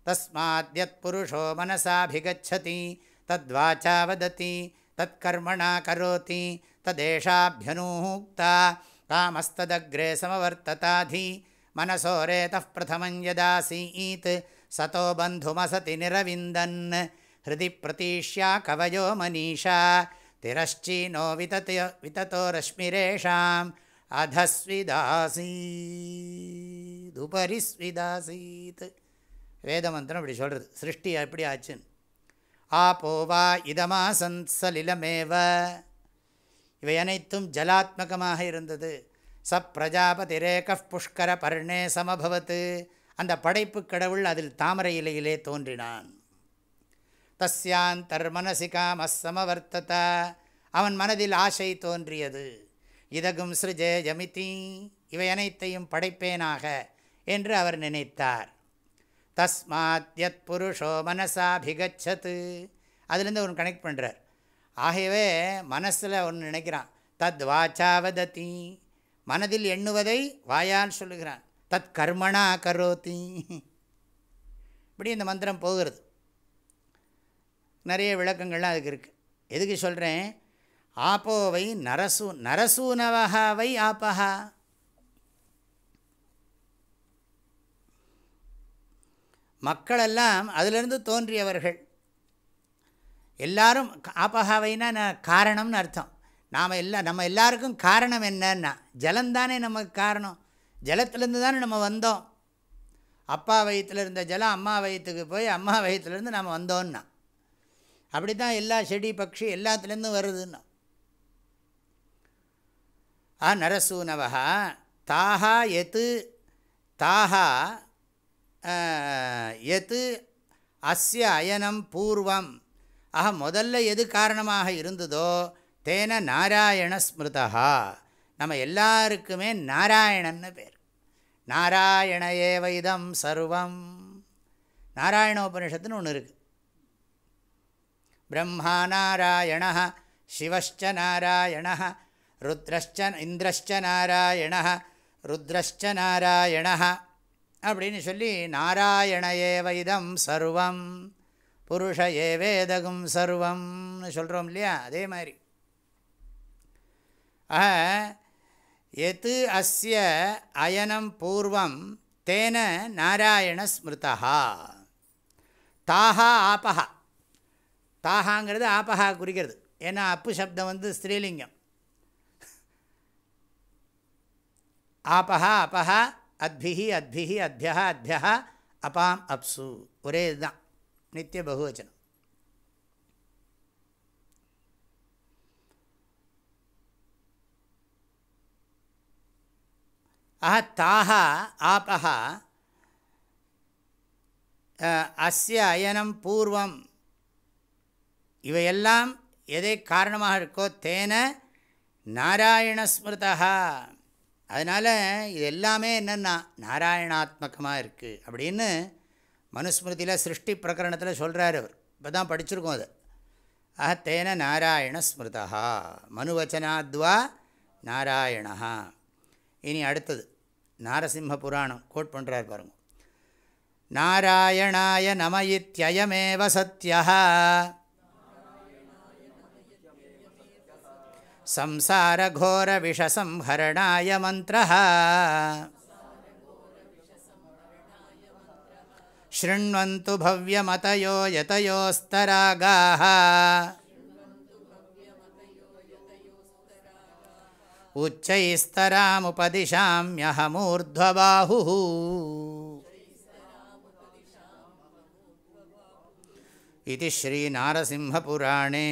[SPEAKER 1] तस्माद्यत्पुरुषो मनसाभिगच्छति तद्वाचा वदति, तत्कर्मणा करोति तदेषाभ्यनूक्ता तामस्तदग्रे समवर्तताधि, मनसोरेतः प्रथमं यदासीत् सतो बन्धुमसति निरविन्दन्, हृदि प्रतीष्या कवयो मनीषा, तिरश्चीनो वितत विततो रश्मिरेषाम् अधस्विदासीदुपरि வேதமந்திரம் இப்படி சொல்கிறது சிருஷ்டி எப்படி ஆச்சுன்னு. ஆபோவா இதமா சன்சலிலமேவ இவை அனைத்தும் ஜலாத்மகமாக இருந்தது. ச பிரஜாபதிரேக புஷ்கர பர்ணே சமபவத்து. அந்த படைப்பு கடவுள் அதில் தாமரை இலையிலே தோன்றினான். தஸ்யான் தஸ்யாந்தர்மனசி காமசமவர்த்தத அவன் மனதில் ஆசை தோன்றியது. இதகும் சிருஜே ஜமிதி இவை அனைத்தையும் படைப்பேனாக என்று அவர் நினைத்தார். தஸ்மாத் யத் புருஷோ மனசாபிகச்சத்து. அதுலேருந்து ஒன்று கனெக்ட் பண்ணுறார் ஆகவே மனசில் ஒன்று நினைக்கிறான் தத் வாச்சாவதத்தி மனதில் எண்ணுவதை வாயால் சொல்லுகிறான் தத் கர்மணா கரோத்தி இப்படி இந்த மந்திரம் போகிறது. நிறைய விளக்கங்கள்லாம் அதுக்கு இருக்குது எதுக்கு சொல்கிறேன் ஆப்போவை நரசு நரசூனவகாவை ஆப்பஹா. மக்களெல்லாம் அதிலிருந்து தோன்றியவர்கள். எல்லாரும் ஆப்பகாவைனா நான் காரணம்னு அர்த்தம். நாம் எல்லா நம்ம எல்லாருக்கும் காரணம் என்னன்னா ஜலந்தானே நமக்கு காரணம். ஜலத்திலேருந்து தானே நம்ம வந்தோம். அப்பா வயிற்றில் இருந்த ஜலம் அம்மா வயிற்றுக்கு போய் அம்மா வயிற்றுலேருந்து நம்ம வந்தோன்னா. அப்படி தான் எல்லா செடி பக்ஷி எல்லாத்துலேருந்தும் வருதுன்னா. ஆ நரசூனவா தாஹா எத்து தாஹா எது அஸ்ய அயனம் பூர்வம்? ஆக முதல்ல எது காரணமாக இருந்ததோ தேன நாராயண ஸ்மிருதா நம்ம எல்லாருக்குமே நாராயணன்னு பேர். நாராயண ஏவைதம் சர்வம். நாராயண உபனிஷத்துன்னு ஒன்று இருக்குது பிரம்மா நாராயண சிவச்ச நாராயண ருத்ரஷ்ச இந்திரஷ்ச நாராயண ருத்ரஷ்ச நாராயண அப்படின்னு சொல்லி நாராயண ஏவ இதம் சர்வம் புருஷ ஏவேதகும் சர்வம்னு சொல்கிறோம் இல்லையா? அதே மாதிரி. ஆக எது அஸ்ய அயனம் பூர்வம் தேன நாராயண ஸ்மிருதா தாஹா ஆபஹா. தாஹாங்கிறது ஆபஹா குறிக்கிறது. ஏன்னா அப்பு சப்தம் வந்து ஸ்திரீலிங்கம். ஆபஹா அபஹா அத்பிஹி அத்பிஹி அத்யா அத்யா அபாம் அப்சு. ஒரே இதுதான். நித்திய பகுவச்சனம். ஆஹ தாஹா ஆபஹா அஸ்ய அயனம் பூர்வம். இவையெல்லாம் எதை காரணமாக இருக்கோ தேன நாராயணஸ்மிருதா அதனால் இது எல்லாமே என்னென்னா நாராயணாத்மகமாக இருக்குது அப்படின்னு மனுஸ்மிருதியில் சிருஷ்டி பிரகரணத்தில் சொல்கிறார் அவர். இப்போ தான் படிச்சிருக்கோம் அது. ஆஹ தேன நாராயண ஸ்மிருதா மனுவச்சனாத்வா நாராயணா இனி அடுத்தது நாரசிம்ம புராணம் கோட் பண்ணுறார் பாருங்க. நாராயணாய நம இத்தியயமேவ சத்யா संसारघोरविषसंहरणाय मन्त्रः। शृण्वन्तु भव्यमतयो यतयोस्तरागाः। उच्चैस्तरामुपदिशाम्यहमूर्ध्वबाहुः। इति श्रीनारसिंहपुराणे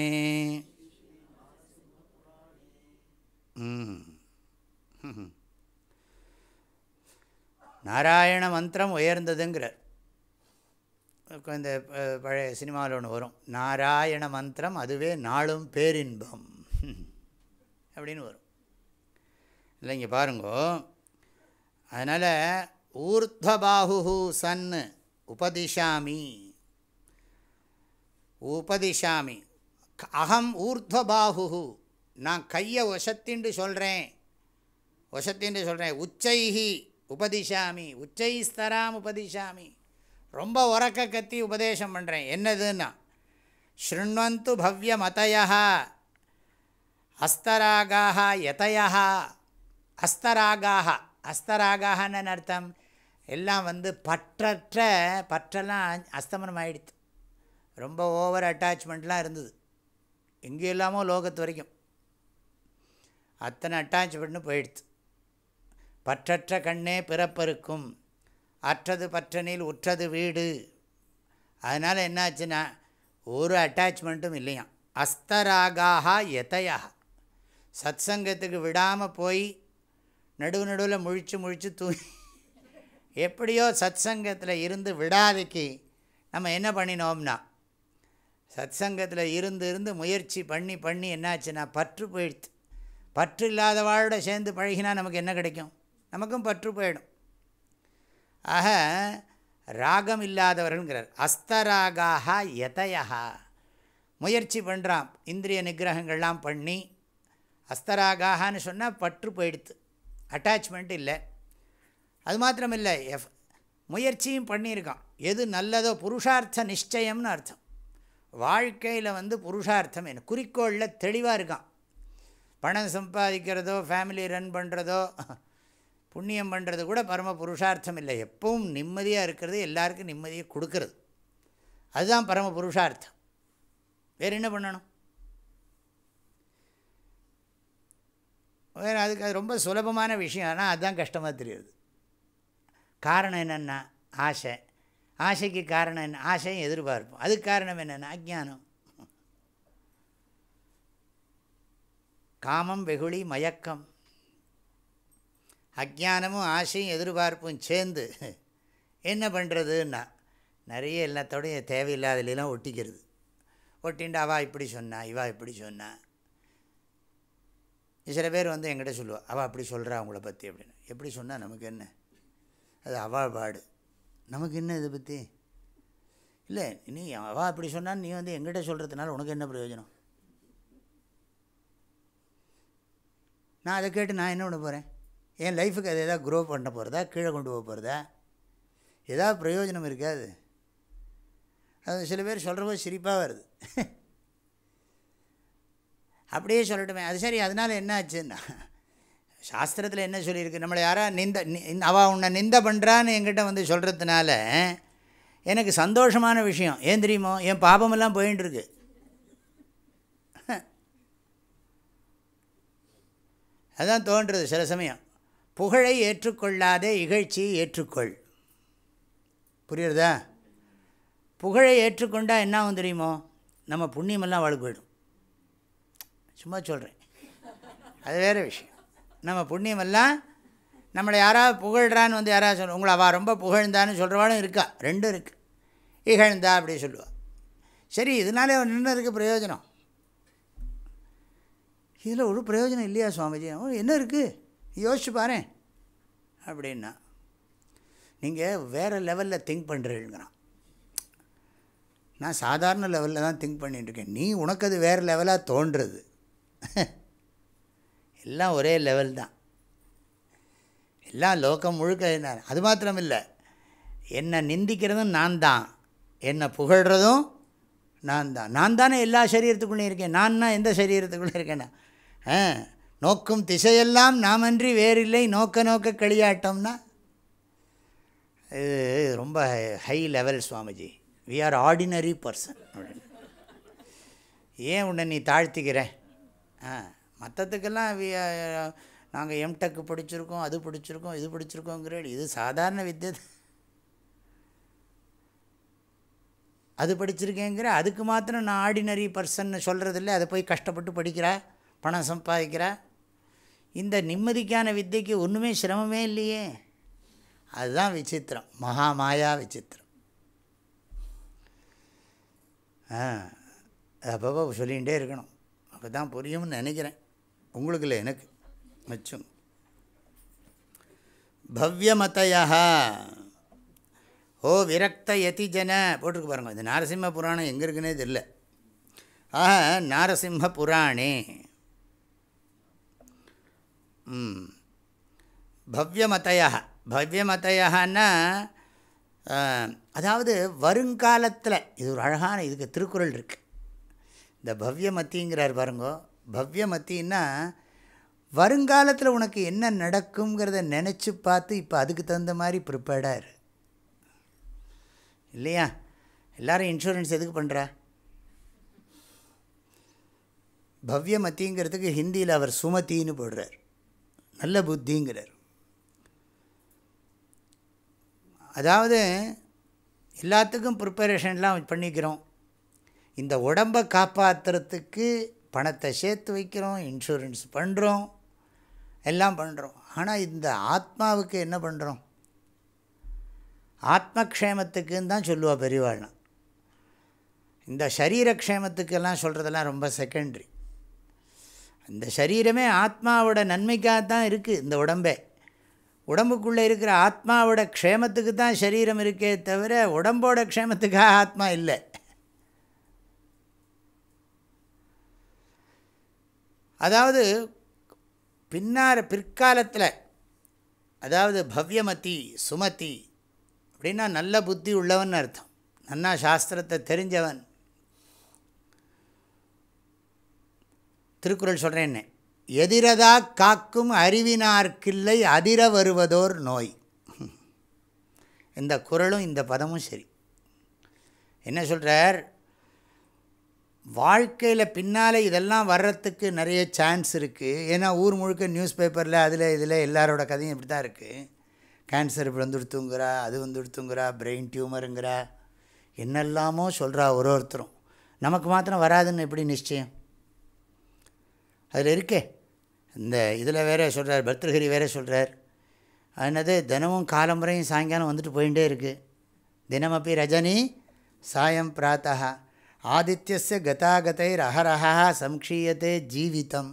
[SPEAKER 1] நாராயண மந்திரம் உயர்ந்ததுங்கிறார் இந்த பழைய சினிமாவில் ஒன்று வரும். நாராயண மந்திரம் அதுவே நாளும் பேரின்பம். அப்படின்னு வரும். இல்லை இங்கே பாருங்கோ. அதனால் ஊர்த்வபாகு சன் உபதிஷாமி. உபதிஷாமி. அகம் ஊர்த்வபாகு நான் கையை வசத்தின்னு சொல்கிறேன் வசத்தின்னு சொல்கிறேன் உச்சைஹி உபதிஷாமி. உச்சை ஸ்தராம் உபதிஷாமி. ரொம்ப உறக்க கத்தி உபதேசம் பண்ணுறேன் என்னதுன்னா ஸ்ருண்வந்து பவ்ய மதயா அஸ்தராகாக யதயா அஸ்தராகாக அஸ்தராகாகன்னு அர்த்தம்? எல்லாம் வந்து பற்றற்ற பற்றெல்லாம் அஸ்தமனம் ஆகிடுச்சு ரொம்ப ஓவர் அட்டாச்மெண்ட்லாம் இருந்தது. எங்கே இல்லாமல் லோகத்து வரைக்கும். அத்தனை அட்டாச்மெண்ட்னு போயிடுது பற்றற்ற கண்ணே பிறப்பருக்கும் அற்றது பற்றனில் உற்றது வீடு. அதனால் என்னாச்சுன்னா ஒரு அட்டாச்மெண்ட்டும் இல்லையாம். அஸ்தராகாக சத் சத்சங்கத்துக்கு விடாமல் போய் நடுவு நடுவில் முழிச்சு முழித்து தூங்கி எப்படியோ சத் சங்கத்தில் இருந்து விடாதைக்கு நம்ம என்ன பண்ணினோம்னா சத்சங்கத்தில் இருந்து இருந்து முயற்சி பண்ணி பண்ணி என்னாச்சுன்னா பற்று போயிடுது பற்று இல்லாதவாழோட சேர்ந்து பழகினா நமக்கு என்ன கிடைக்கும்? நமக்கும் பற்று போயிடும். ஆக ராகம் இல்லாதவர்கள்ங்கிறார் அஸ்தராகாக எதையா முயற்சி பண்ணுறான் இந்திரிய நிகிரகங்கள்லாம் பண்ணி அஸ்தராகான்னு சொன்னால் பற்று போயிடுத்து. அட்டாச்மெண்ட் இல்லை. அது மாத்திரம் இல்லை எஃப் முயற்சியும் பண்ணியிருக்கான். எது நல்லதோ புருஷார்த்த நிச்சயம்னு அர்த்தம். வாழ்க்கையில் வந்து புருஷார்த்தம் என்ன? குறிக்கோளில் தெளிவாக இருக்கான். பணம் சம்பாதிக்கிறதோ ஃபேமிலி ரன் பண்ணுறதோ புண்ணியம் பண்ணுறது கூட பரம புருஷார்த்தம் இல்லை. எப்பவும் நிம்மதியாக இருக்கிறது எல்லாருக்கும் நிம்மதியை கொடுக்கறது. அதுதான் பரம புருஷார்த்தம். வேறு என்ன பண்ணணும்? வேறு அதுக்கு அது ரொம்ப சுலபமான விஷயம். ஆனால் அதுதான் கஷ்டமாக தெரியுது. காரணம் என்னென்னா ஆசை. ஆசைக்கு காரணம் என்ன? ஆசையும் எதிர்பார்ப்போம் அதுக்கு காரணம் என்னென்னா அஜ்ஞானம். காமம் வெகுளி மயக்கம். அஜானமும் ஆசையும் எதிர்பார்ப்பும் சேர்ந்து என்ன பண்ணுறதுன்னா நிறைய எல்லாத்தோடையும் தேவையில்லாதலாம் ஒட்டிக்கிறது. ஒட்டிண்டு அவா இப்படி சொன்னா இவா இப்படி சொன்னா. சில பேர் வந்து என்கிட்ட சொல்லுவா அவள் அப்படி சொல்கிறா அவங்கள பற்றி அப்படின்னு. எப்படி சொன்னால் நமக்கு என்ன? அது அவள் பாடு. நமக்கு என்ன இதை பற்றி இல்லை நீ அவள் அப்படி சொன்னால் நீ வந்து எங்கிட்ட சொல்கிறதுனால உனக்கு என்ன பிரயோஜனம்? நான் அதை கேட்டு நான் என்ன பண்ண போகிறேன் என் லைஃபுக்கு அதை எதாவது க்ரோ பண்ண போகிறதா கீழே கொண்டு போக போகிறதா ஏதாவது பிரயோஜனம் இருக்காது. அது சில பேர் சொல்கிறபோது சிரிப்பாக வருது. அப்படியே சொல்லட்டுமே. அது சரி அதனால் என்ன ஆச்சுன்னா சாஸ்திரத்தில் என்ன சொல்லியிருக்கு? நம்மளை யாராக நிந்த அவள் உன்னை நிந்த பண்ணுறான்னு என்கிட்ட வந்து சொல்கிறதுனால எனக்கு சந்தோஷமான விஷயம். ஏன் தெரியுமோ? என் பாபமெல்லாம் போயின்ட்டுருக்கு. அதுதான் தோன்றுறது சில சமயம். புகழை ஏற்றுக்கொள்ளாதே இகழ்ச்சியை ஏற்றுக்கொள். புரியுறதா? புகழை ஏற்றுக்கொண்டால் என்ன ஆகும் தெரியுமோ? நம்ம புண்ணியமெல்லாம் வாழ் போயிடும். சும்மா சொல்கிறேன் அது வேறு விஷயம். நம்ம புண்ணியமெல்லாம் நம்மளை யாராவது புகழ்கிறான்னு வந்து யாராவது சொல்ல உங்களை அவள் ரொம்ப புகழ்ந்தான்னு சொல்கிறவாளும் இருக்கா? ரெண்டும் இருக்குது இகழ்ந்தா அப்படி சொல்லுவாள் சரி இதனாலே ஒன்று இருக்குது பிரயோஜனம். இதில் ஒரு பிரயோஜனம் இல்லையா சுவாமிஜி? என்ன இருக்குது யோசிச்சு பாரு அப்படின்னா நீங்கள் வேறு லெவலில் திங்க் பண்ணுறீங்கிறான் நான் சாதாரண லெவலில் தான் திங்க் பண்ணிட்டுருக்கேன் நீ உனக்கு அது வேறு லெவலாக தோன்றுறது. எல்லாம் ஒரே லெவல் தான். எல்லாம் லோகம் முழுக்க என்ன? அது மாத்திரம் இல்லை என்னை நிந்திக்கிறதும் நான் தான். என்னை புகழ்கிறதும் நான் தான். நான் தானே எல்லா சரீரத்துக்குள்ளேயும் இருக்கேன். நான்னா எந்த சரீரத்துக்குள்ளே இருக்கேன்னா? நோக்கும் திசையெல்லாம் நாமன்றி வேறில்லை. நோக்க நோக்க களியாட்டம்னா இது ரொம்ப high level Swamiji. We are ordinary person ஏன் உன்னை நீ தாழ்த்திக்கிற? ஆ மற்றத்துக்கெல்லாம் வி நாங்கள் எம்டெக்கு படிச்சிருக்கோம் அது பிடிச்சிருக்கோம் இது பிடிச்சிருக்கோங்கிற இது சாதாரண வித்தியை அது படிச்சிருக்கேங்கிற அதுக்கு மாத்திரம் நான் ஆர்டினரி பர்சன்னு சொல்கிறதில்ல அதை போய் கஷ்டப்பட்டு படிக்கிறா? பணம் சம்பாதிக்கிறா? இந்த நிம்மதிக்கான வித்தைக்கு ஒன்றுமே சிரமமே இல்லையே. அதுதான் விசித்திரம். மகா மாயா விசித்திரம். ஆ அப்பப்போ சொல்லிகிட்டே இருக்கணும். அப்போ தான் புரியும்னு நினைக்கிறேன். உங்களுக்கு இல்லை எனக்கு. மச்சும். பவ்யமதையா ஓ விரக்த யதிஜன. போட்டிருக்கு பாருங்கள் இந்த நாரசிம்ம புராணம் எங்கே இருக்குன்னே தெரியல. ஆஹ நாரசிம்ம புராணே. பவ்யமதையா பவ்யமதையான்னா அதாவது வருங்காலத்தில் இது ஒரு அழகான இதுக்கு திருக்குறள் இருக்குது இந்த பவ்யமத்திங்கிறார் பாருங்கோ. பவ்யமத்தின்னா வருங்காலத்தில் உனக்கு என்ன நடக்குங்கிறத நினச்சி பார்த்து இப்போ அதுக்கு தகுந்த மாதிரி ப்ரிப்பேர்டாக இரு. இல்லையா? எல்லோரும் இன்சூரன்ஸ் எதுக்கு பண்ணுறா பவ்யமத்திங்கிறதுக்கு ஹிந்தியில் அவர் சுமத்தின்னு போடுறார். நல்ல புத்திங்கிறார். அதாவது எல்லாத்துக்கும் ப்ரிப்பரேஷன்லாம் பண்ணிக்கிறோம். இந்த உடம்பை காப்பாற்றுறதுக்கு பணத்தை சேர்த்து வைக்கிறோம் இன்சூரன்ஸ் பண்ணுறோம் எல்லாம் பண்ணுறோம் ஆனால் இந்த ஆத்மாவுக்கு என்ன பண்ணுறோம் ஆத்மக்ஷேமத்துக்குன்னு தான் சொல்லுவாள் பெரியவாள்னா இந்த சரீரக்ஷேமத்துக்கெல்லாம் சொல்கிறதெல்லாம் ரொம்ப செகண்ட்ரி இந்த சரீரமே ஆத்மாவோட நன்மைக்காக தான் இருக்குது இந்த உடம்பே. உடம்புக்குள்ளே இருக்கிற ஆத்மாவோட க்ஷேமத்துக்கு தான் சரீரம் இருக்கே தவிர உடம்போட க்ஷேமத்துக்காக ஆத்மா இல்லை. அதாவது பின்னார பிற்காலத்தில் அதாவது பவ்யமதி சுமதி அப்படின்னா நல்ல புத்தி உள்ளவன் அர்த்தம். நன்னா சாஸ்திரத்தை தெரிஞ்சவன். திருக்குறள் சொல்கிறேன்னே எதிரதா காக்கும் அறிவினார்க்கில்லை அதிர வருவதோர் நோய். இந்த குரலும் இந்த பதமும் சரி. என்ன சொல்கிறார் வாழ்க்கையில் பின்னால் இதெல்லாம் வர்றதுக்கு நிறைய சான்ஸ் இருக்குது ஏன்னா ஊர் முழுக்க நியூஸ் பேப்பரில் அதில் இதில் எல்லாரோட கதையும் இப்படி தான் இருக்குது கேன்சர் இப்படி வந்துடுத்துங்கிறா அது வந்துடுத்துங்கிறா பிரெயின் டியூமருங்கிறா என்னெல்லாமோ சொல்கிறா ஒரு ஒருத்தரும். நமக்கு மாத்திரம் வராதுன்னு எப்படி நிச்சயம்? அதில் இருக்கே. இந்த இதில் வேறு சொல்கிறார் பர்தகிரி வேறு சொல்கிறார் அதனது தினமும் காலம்புறையும் சாயங்காலம் வந்துட்டு போயிட்டே இருக்குது தினமப்பி ரஜினி சாயம் பிராத்தா ஆதித்யச கதாகதைர் அஹரஹா சம்ஷீயத்தே ஜீவிதம்.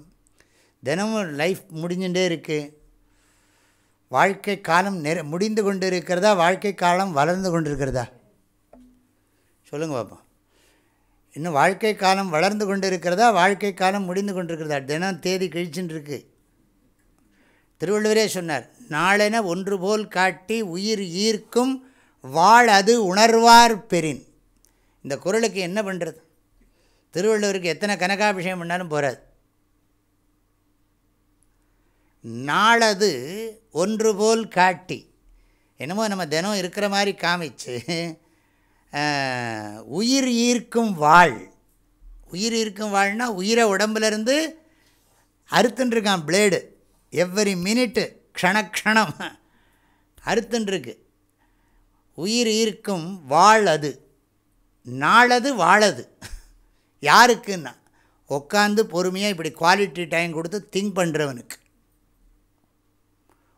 [SPEAKER 1] தினமும் லைஃப் முடிஞ்சுட்டே இருக்குது வாழ்க்கை காலம் நெ முடிந்து கொண்டு இருக்கிறதா வாழ்க்கை காலம் வளர்ந்து கொண்டு இருக்கிறதா சொல்லுங்கள் பாப்பா இன்னும் வாழ்க்கை காலம் வளர்ந்து கொண்டு இருக்கிறதா வாழ்க்கை காலம் முடிந்து கொண்டு இருக்கிறதா தினம் தேதி கழிச்சுன்னு திருவள்ளுவரே சொன்னார் நாளென ஒன்று போல் காட்டி உயிர் ஈர்க்கும் வாழ் அது உணர்வார் பெறின். இந்த குரலுக்கு என்ன பண்ணுறது திருவள்ளுவருக்கு எத்தனை கனகாபிஷேகம் பண்ணாலும் போகாது நாளது ஒன்று போல் காட்டி. என்னமோ நம்ம தினம் இருக்கிற மாதிரி காமிச்சு உயிர் ஈர்க்கும் வாழ். உயிர் ஈர்க்கும் வாழ்னா உயிரை உடம்புலேருந்து அறுத்துன்ட்ருக்கான் பிளேடு எவ்வரி மினிட்டு க்ஷணக்ஷணம் அறுத்துன்ருக்கு உயிர் ஈர்க்கும் வாழ் அது. நாளது வாழது. யாருக்குன்னா? உட்காந்து பொறுமையாக இப்படி குவாலிட்டி டைம் கொடுத்து திங்க் பண்ணுறவனுக்கு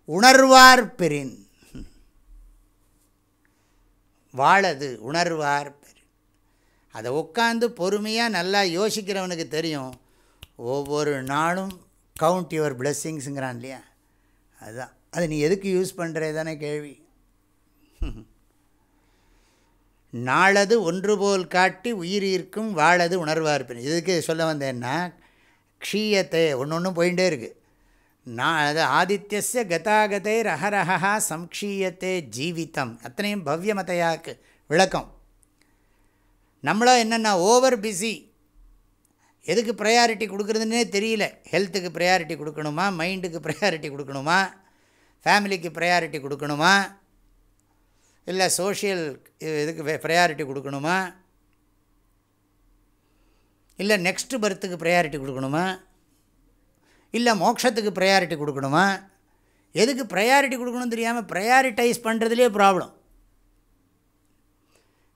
[SPEAKER 1] உணர்வார் பெரின் வாழது உணர்வார் அதை உட்காந்து பொறுமையாக நல்லா யோசிக்கிறவனுக்கு தெரியும். ஒவ்வொரு நாளும் கவுண்ட் யுவர் பிளெஸ்ஸிங்ஸுங்கிறான் இல்லையா? அதுதான் அது நீ எதுக்கு யூஸ் பண்ணுறே தானே கேள்வி. நாளது ஒன்று போல் காட்டி உயிர் வாழது உணர்வார் பெண் இதுக்கு சொல்ல வந்தேன்னா க்ஷீயத்தை ஒன்று ஒன்றும் போயிட்டே இருக்குது நான் அது ஆதித்யஸ்ய கதாகதை ரஹரஹா சம்க்ஷீயத்தே ஜீவித்தம் அத்தனையும் பவ்யமதையாக்கு விளக்கம். நம்மளோ என்னென்னா ஓவர் பிஸி எதுக்கு ப்ரையாரிட்டி கொடுக்குறதுன்னே தெரியல. ஹெல்த்துக்கு ப்ரையாரிட்டி கொடுக்கணுமா? மைண்டுக்கு ப்ரையாரிட்டி கொடுக்கணுமா? ஃபேமிலிக்கு ப்ரையாரிட்டி கொடுக்கணுமா? இல்லை சோஷியல் இதுக்கு ப்ரையாரிட்டி கொடுக்கணுமா? இல்லை நெக்ஸ்ட்டு பர்த்துக்கு ப்ரையாரிட்டி கொடுக்கணுமா? இல்லை மோட்சத்துக்கு ப்ரையாரிட்டி கொடுக்கணுமா? எதுக்கு ப்ரையாரிட்டி கொடுக்கணும்னு தெரியாமல் ப்ரையாரிட்டைஸ் பண்ணுறதுலே ப்ராப்ளம்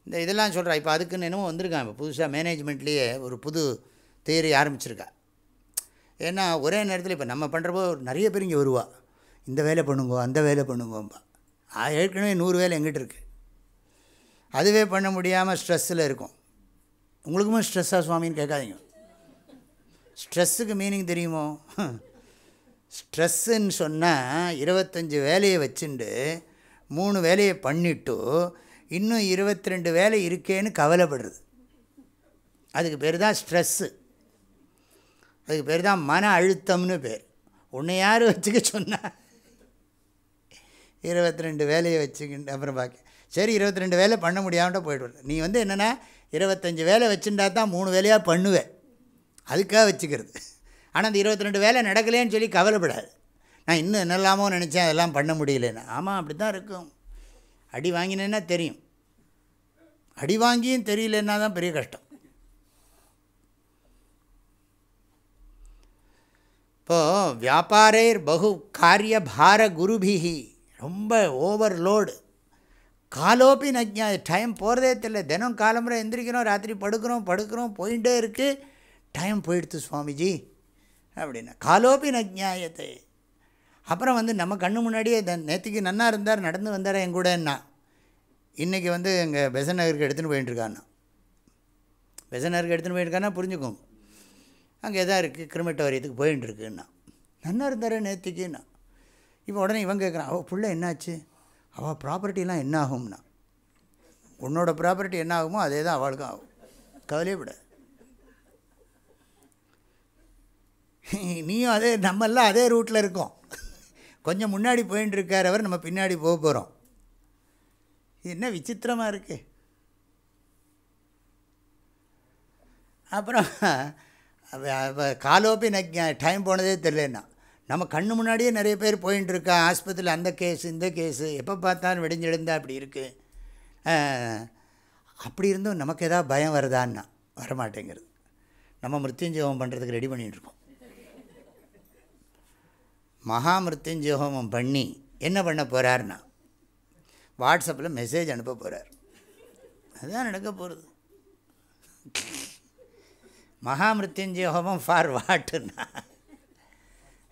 [SPEAKER 1] இந்த இதெல்லாம் சொல்கிறா இப்போ அதுக்குன்னு என்னமோ வந்திருக்கான் இப்போ புதுசாக மேனேஜ்மெண்ட்லேயே ஒரு புது தேரி ஆரம்பிச்சிருக்கா. ஏன்னா ஒரே நேரத்தில் இப்போ நம்ம பண்ணுறப்போ நிறைய பேர் இங்கே வருவா. இந்த வேலை பண்ணுங்கோ அந்த வேலை பண்ணுங்கோம்பா. ஏற்கனவே நூறு வேலை எங்கிட்ட இருக்குது அதுவே பண்ண முடியாமல் ஸ்ட்ரெஸ்ஸில் இருக்கும். உங்களுக்குமே ஸ்ட்ரெஸ்ஸாக சுவாமின்னு கேட்காதீங்க. ஸ்ட்ரெஸ்ஸுக்கு மீனிங் தெரியுமோ? ஸ்ட்ரெஸ்ஸுன்னு சொன்னால் இருபத்தஞ்சி வேலையை வச்சுண்டு மூணு வேலையை பண்ணிவிட்டு இன்னும் இருபத்தி ரெண்டு வேலை இருக்கேன்னு கவலைப்படுறது. அதுக்கு பேர் தான் ஸ்ட்ரெஸ்ஸு. அதுக்கு பேர் தான் மன அழுத்தம்னு பேர். உன்னை யார் வச்சுக்க சொன்னால் இருபத்தி ரெண்டு வேலையை வச்சுக்கிட்டு அப்புறம் பார்க்க சரி இருபத்தி ரெண்டு வேலை பண்ண முடியாமட்ட போய்ட்டு நீ வந்து என்னென்னா இருபத்தஞ்சி வேலை வச்சுட்டா தான் மூணு வேலையாக பண்ணுவேன் அதுக்காக வச்சுக்கிறது. ஆனால் அந்த இருபத்தி ரெண்டு வேலை நடக்கலேன்னு சொல்லி கவலைப்படாது. நான் இன்னும் என்னெல்லாமோ நினச்சேன் அதெல்லாம் பண்ண முடியலன்னு. ஆமாம் அப்படி தான் இருக்கும். அடி வாங்கினேன்னா தெரியும். அடி வாங்கியும் தெரியலன்னா தான் பெரிய கஷ்டம். இப்போது வியாபாரேர் பகு காரிய பார குருபிகி ரொம்ப ஓவர்லோடு காலோப்பி நஜ்ஞா டைம் போகிறதே தெரியல. தினம் காலம்புரை எந்திரிக்கிறோம் ராத்திரி படுக்கிறோம் படுக்கிறோம் போயிட்டே இருக்குது டைம் போயிடுத்து சுவாமிஜி. அப்படின்னா காலோப்பி நஜாயத்தை அப்புறம் வந்து நம்ம கண்ணு முன்னாடியே நேற்றுக்கு நன்னா இருந்தார் நடந்து வந்தார் என் கூடன்னா. இன்றைக்கி வந்து எங்கள் பெசநகருக்கு எடுத்துகிட்டு போயிட்டுருக்கான்னா பெசநகருக்கு எடுத்துகிட்டு போயிட்டுருக்கான்னா புரிஞ்சுக்கோங்க. அங்கே எதா இருக்குது கிரிமட்டோரியத்துக்கு போயின்ட்டுருக்குன்னா இருக்குன்னா நன்னா இருந்தார் நேற்றுக்குன்னா இப்போ உடனே இவன் கேட்குறான் அவள் புள்ள என்னாச்சு? அவள் ப்ராப்பர்ட்டிலாம் என்ன ஆகும்னா உன்னோட ப்ராப்பர்ட்டி என்ன ஆகுமோ அதே தான் அவளுக்கும் ஆகும். கவலையே விட நீயும் அதே நம்மெல்லாம் அதே ரூட்டில் இருக்கோம். கொஞ்சம் முன்னாடி போயின்னு இருக்கார் அவர் நம்ம பின்னாடி போக போகிறோம் இது என்ன விசித்திரமாக இருக்கு. அப்புறம் காலோப்பி நக்ஞா டைம் போனதே தெரியலன்னா நம்ம கண்ணு முன்னாடியே நிறைய பேர் போயின்னு இருக்கா ஆஸ்பத்திரியில் அந்த கேஸு இந்த கேஸு எப்போ பார்த்தாலும் வெடிஞ்செழுந்தா அப்படி இருக்குது அப்படி இருந்தும் நமக்கு எதாவது பயம் வருதான்னா வரமாட்டேங்கிறது. நம்ம மிருத்யுஞ்சோகம் பண்ணுறதுக்கு ரெடி பண்ணிகிட்ருக்கோம் மகா ஹோமம் பண்ணி என்ன பண்ண போகிறார்னா வாட்ஸ்அப்பில் மெசேஜ் அனுப்ப போகிறார் அதுதான் நடக்க போகிறது மகாமிருத்யுஞ்சய ஹோமம் ஃபார் வாட்டுன்னா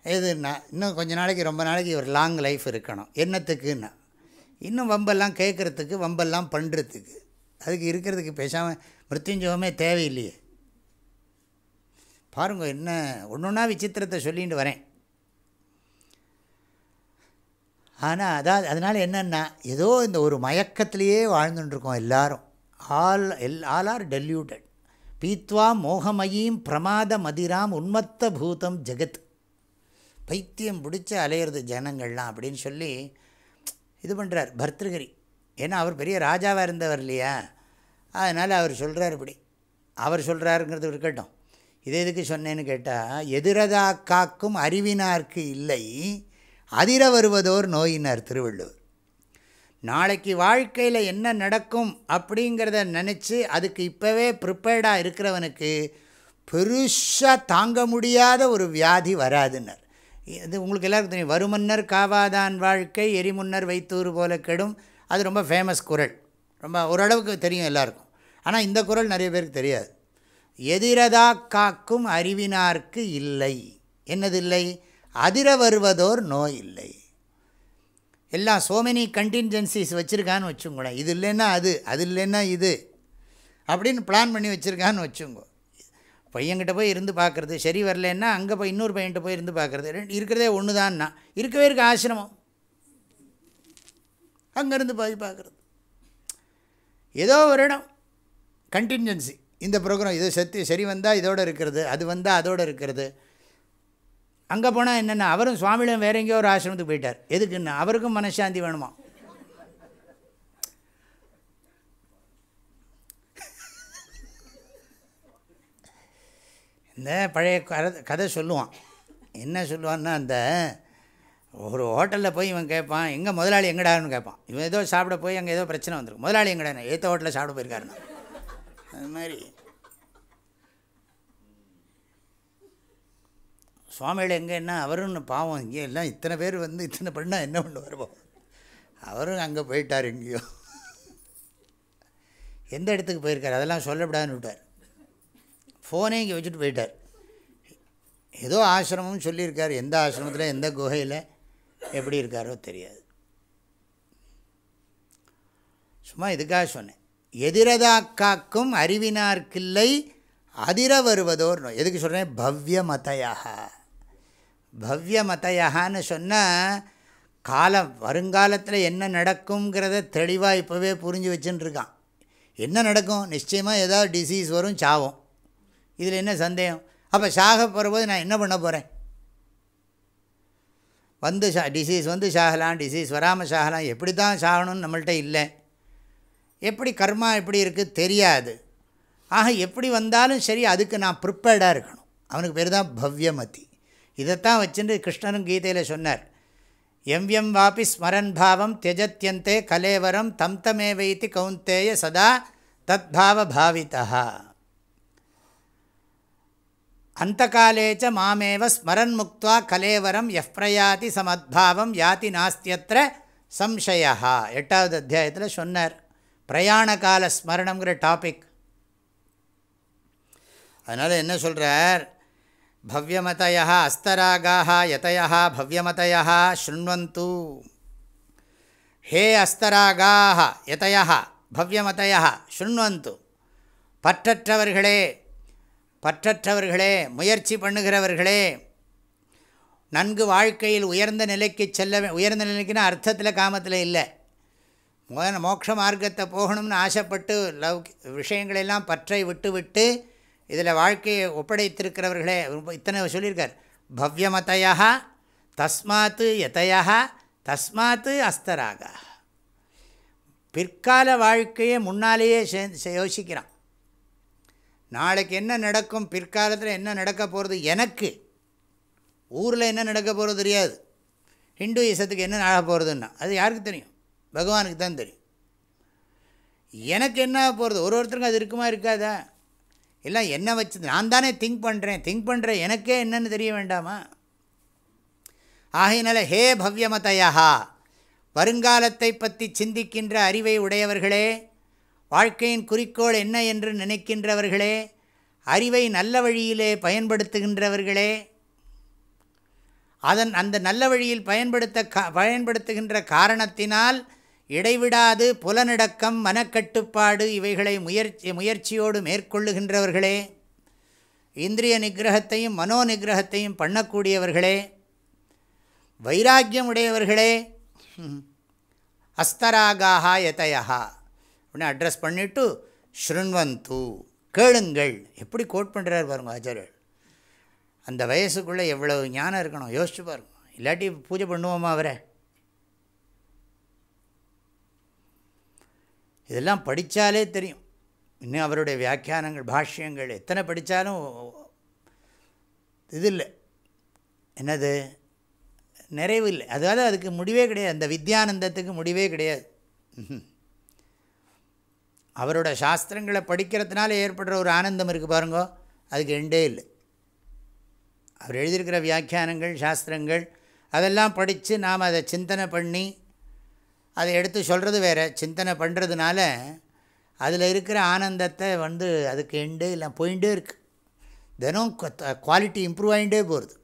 [SPEAKER 1] எதுன்னா இன்னும் கொஞ்ச நாளைக்கு ரொம்ப நாளைக்கு ஒரு லாங் லைஃப் இருக்கணும். என்னத்துக்குன்னா இன்னும் வம்பெல்லாம் கேட்குறதுக்கு வம்பெல்லாம் பண்ணுறதுக்கு அதுக்கு இருக்கிறதுக்கு பேசாமல் மிருத்யுஞ்சோகமே தேவையில்லையே. பாருங்க என்ன ஒன்று ஒன்றா விசித்திரத்தை சொல்லிட்டு வரேன். ஆனால் அதாவது அதனால் என்னென்னா ஏதோ இந்த ஒரு மயக்கத்திலேயே வாழ்ந்துட்டுருக்கோம் எல்லாரும். All all all are deluded. பீத்வா மோகமயீம் பிரமாத மதிராம் உன்மத்த பூதம் ஜெகத். பைத்தியம் பிடிச்சி அலையிறது ஜனங்கள்லாம் அப்படின்னு சொல்லி இது பண்ணுறார் பர்திருகிரி. ஏன்னா அவர் பெரிய ராஜாவாக இருந்தவர் இல்லையா? அதனால் அவர் சொல்கிறார் இப்படி. அவர் சொல்கிறாருங்கிறது இருக்கட்டும். இது எதுக்கு சொன்னேன்னு கேட்டால் எதிரதா காக்கும் அறிவினார்க்கு இல்லை அதிர வருவதோர் நோயினர் திருவள்ளுவர். நாளைக்கு வாழ்க்கையில் என்ன நடக்கும் அப்படிங்கிறத நினச்சி அதுக்கு இப்போவே ப்ரிப்பேர்டாக இருக்கிறவனுக்கு பெருசாக தாங்க முடியாத ஒரு வியாதி வராதுன்னர். இது உங்களுக்கு எல்லாருக்கும் தெரியும். வருமன்னர் காவாதான் வாழ்க்கை எரிமுன்னர் வைத்தூர் போல கெடும். அது ரொம்ப ஃபேமஸ் குரல். ரொம்ப ஓரளவுக்கு தெரியும் எல்லாருக்கும். ஆனால் இந்த குரல் நிறைய பேருக்கு தெரியாது. எதிரதா காக்கும் அறிவினார்க்கு இல்லை. என்னது இல்லை? அதிர வருவதோர் நோய் இல்லை எல்லாம் சோ மெனி கண்டின்ஜென்சிஸ் வச்சுருக்கான்னு வச்சுங்களேன். இது இல்லைன்னா அது அது இல்லைன்னா இது அப்படின்னு பிளான் பண்ணி வச்சுருக்கான்னு வச்சுங்கோ. பையன்கிட்ட போய் இருந்து பார்க்குறது சரி வரலன்னா அங்கே போய் இன்னொரு பையன்கிட்ட போய் இருந்து பார்க்குறது. ரெண்டு இருக்கிறதே ஒன்று தான்னா இருக்கவே இருக்க ஆசிரமம். அங்கேருந்து போய் பார்க்குறது. ஏதோ ஒரு இடம் கண்டின்ஜென்சி இந்த ப்ரோக்ராம் இது சத்து சரி வந்தால் இதோடு இருக்கிறது அது வந்தால் அதோடு இருக்கிறது. அங்கே போனால் என்னென்ன அவரும் சுவாமியிலும் வேற எங்கேயோ ஒரு ஆசிரமத்துக்கு போயிட்டார். எதுக்குன்னு அவருக்கும் மனசாந்தி வேணுமா? இந்த பழைய கதை கதை சொல்லுவான். என்ன சொல்லுவான்னா அந்த ஒரு ஹோட்டலில் போய் இவன் கேட்பான் எங்கே முதலாளி எங்கடான்னு? கேட்பான் இவன் ஏதோ சாப்பிட போய் அங்கே ஏதோ பிரச்சனை வந்துருக்கு முதலாளி எங்கடா ஏற்ற ஹோட்டலில் சாப்பிட போயிருக்காருன்னா. அது மாதிரி. சுவாமிகள் என்ன அவரும் பாவம் இங்கே எல்லாம் இத்தனை பேர் வந்து இத்தனை பண்ணால் என்ன பண்ண வருவோம் அவரும் அங்கே போயிட்டார் எங்கேயோ. எந்த இடத்துக்கு போயிருக்கார்? அதெல்லாம் சொல்லப்படாதுன்னு விட்டார். ஃபோனே இங்கே வச்சுட்டு போயிட்டார். ஏதோ ஆசிரமம்னு சொல்லியிருக்கார். எந்த ஆசிரமத்தில் எந்த குகையில் எப்படி இருக்காரோ தெரியாது. சும்மா இதுக்காக சொன்னேன். எதிரதா காக்கும் அறிவினார்க்கில்லை அதிர வருவதோர் எதுக்கு சொல்கிறேன் பவ்யமதையா பவ்யமதையான்னு சொன்னால் காலம் வருங்காலத்தில் என்ன நடக்குங்கிறத தெளிவாக இப்போவே புரிஞ்சு வச்சுட்டுருக்கான் என்ன நடக்கும்? நிச்சயமாக ஏதாவது டிசீஸ் வரும் சாவும். இதில் என்ன சந்தேகம்? அப்போ சாக போகிறபோது நான் என்ன பண்ண போகிறேன் வந்து சா டிசீஸ் வந்து சாகலாம் டிசீஸ் வராமல் சாகலாம் எப்படி தான் சாகணும்னு நம்மள்ட்ட இல்லை. எப்படி கர்மா எப்படி இருக்குது தெரியாது. ஆக எப்படி வந்தாலும் சரி அதுக்கு நான் ப்ரிப்பேர்டாக இருக்கணும். அவனுக்கு பேர் தான் பவ்யமதி. இதைத்தான் வச்சுட்டு கிருஷ்ணனும் கீதையில் சொன்னார். எம் எம் வாபி ஸ்மரன் பாவம் தியஜத்தியந்தே கலேவரம் தம் தமே வைத்தி கவுந்தேய சதா தத் பாவ பாவிதா அந்த காலேச்ச மாமேவ ஸ்மரன் முக்துவா கலேவரம் எஃப் பிரயாதி சமத்பாவம் யாதி நாஸ்தியத்திர சம்சயா எட்டாவது அத்தியாயத்தில் சொன்னார். பிரயாண கால ஸ்மரணங்கிற டாபிக். அதனால் என்ன சொல்கிறார் பவ்யமதய அஸ்தராகாக யதயா பவ்யமதய ஸ்ருண்வந்து ஹே அஸ்தராகாக யதயா பவ்யமதய ஸ்ருண்வந்து பற்றற்றவர்களே பற்றற்றவர்களே முயற்சி பண்ணுகிறவர்களே நன்கு வாழ்க்கையில் உயர்ந்த நிலைக்கு செல்ல உயர்ந்த நிலைக்குன்னா அர்த்தத்தில் காமத்தில் இல்லை. மோட்ச மார்க்கத்தை போகணும்னு ஆசைப்பட்டு லவ் விஷயங்களெல்லாம் பற்றை விட்டு விட்டு இதில் வாழ்க்கையை ஒப்படைத்திருக்கிறவர்களே இத்தனை சொல்லியிருக்கார். பவ்யமதையா தஸ்மாத்து எதையா தஸ்மாத்து அஸ்தராக. பிற்கால வாழ்க்கையை முன்னாலேயே யோசிக்கிறான். நாளைக்கு என்ன நடக்கும் பிற்காலத்தில் என்ன நடக்க போகிறது எனக்கு? ஊரில் என்ன நடக்க போகிறது தெரியாது. ஹிந்துயிசத்துக்கு என்ன ஆக போகிறதுன்னா அது யாருக்கு தெரியும்? பகவானுக்கு தான் தெரியும். எனக்கு என்ன போகிறது ஒரு ஒருத்தருக்கும் அது இருக்குமா இருக்காதா? எல்லாம் என்ன வச்சு நான் தானே திங்க் பண்ணுறேன் திங்க் பண்ணுற எனக்கே என்னன்னு தெரிய வேண்டாமா? ஆகையினால ஹே பவ்யமதையா வருங்காலத்தை பற்றி சிந்திக்கின்ற அறிவை உடையவர்களே வாழ்க்கையின் குறிக்கோள் என்ன என்று நினைக்கின்றவர்களே அறிவை நல்ல வழியிலே பயன்படுத்துகின்றவர்களே அதன் அந்த நல்ல வழியில் பயன்படுத்த கா பயன்படுத்துகின்ற காரணத்தினால் இடைவிடாது புலனடக்கம் மனக்கட்டுப்பாடு இவைகளை முயற்சி முயற்சியோடு மேற்கொள்ளுகின்றவர்களே. இந்திரிய நிகிரகத்தையும் மனோ நிகிரகத்தையும் பண்ணக்கூடியவர்களே. வைராக்கியம் உடையவர்களே அஸ்தராகாக யதயா அப்படின்னு அட்ரஸ் பண்ணிவிட்டு ஸ்ருண்வந்து கேளுங்கள். எப்படி கோட் பண்ணுறார் பாருங்க ஆச்சாரியர். அந்த வயசுக்குள்ளே எவ்வளோ ஞானம் இருக்கணும்? யோசிச்சு பாருங்க. இல்லாட்டி பூஜை பண்ணுவோமா அவரை? இதெல்லாம் படித்தாலே தெரியும். இன்னும் அவருடைய வியாக்கியானங்கள் பாஷ்யங்கள் எத்தனை படித்தாலும் இது இல்லை என்னது? நிறைவு இல்லை. அதாவது அதுக்கு முடிவே கிடையாது. அந்த வித்யானந்தத்துக்கு முடிவே கிடையாது. அவரோட சாஸ்திரங்களை படிக்கிறதுனால ஏற்படுற ஒரு ஆனந்தம் இருக்குது பாருங்கோ. அதுக்கு எண்டே இல்லை. அவர் எழுதியிருக்கிற வியாக்கியானங்கள் சாஸ்திரங்கள் அதெல்லாம் படித்து நாம் அதை சிந்தனை பண்ணி அதை எடுத்து சொல்கிறது வேறு. சிந்தனை பண்ணுறதுனால அதில் இருக்கிற ஆனந்தத்தை வந்து அதுக்கு எண்டு இல்லை போயிட்டே இருக்குது தினம் குவாலிட்டி இம்ப்ரூவ் ஆகிட்டே போகிறது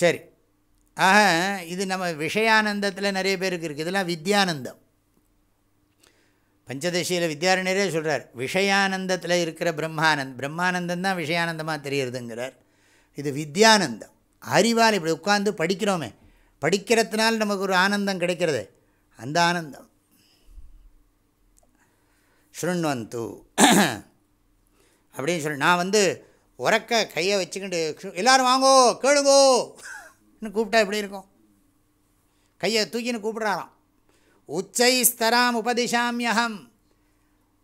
[SPEAKER 1] சரி. ஆக இது நம்ம விஷயானந்தத்தில் நிறைய பேருக்கு இருக்குது இதெல்லாம் வித்யானந்தம். பஞ்சதசியில் வித்யாரண்யரே சொல்கிறார் விஷயானந்தத்தில் இருக்கிற பிரம்மானந்த் பிரம்மானந்தம் தான் விஷயானந்தமாக தெரியறதுங்கிறார். இது வித்யானந்தம். அறிவால் இப்படி உட்காந்து படிக்கிறோமே. படிக்கிறதுனால நமக்கு ஒரு ஆனந்தம் கிடைக்கிறது. அந்த ஆனந்தம். ஸ்ருண்வந்து அப்படின்னு சொல்லி. நான் வந்து உறக்க கையை வச்சுக்கிட்டு எல்லோரும் வாங்கோ கேளுங்கோ. கூப்பிட்டா எப்படி இருக்கும்? கையை தூக்கின்னு கூப்பிட்றாராம். உச்சைஸ்தராம் உபதிஷாமியகம்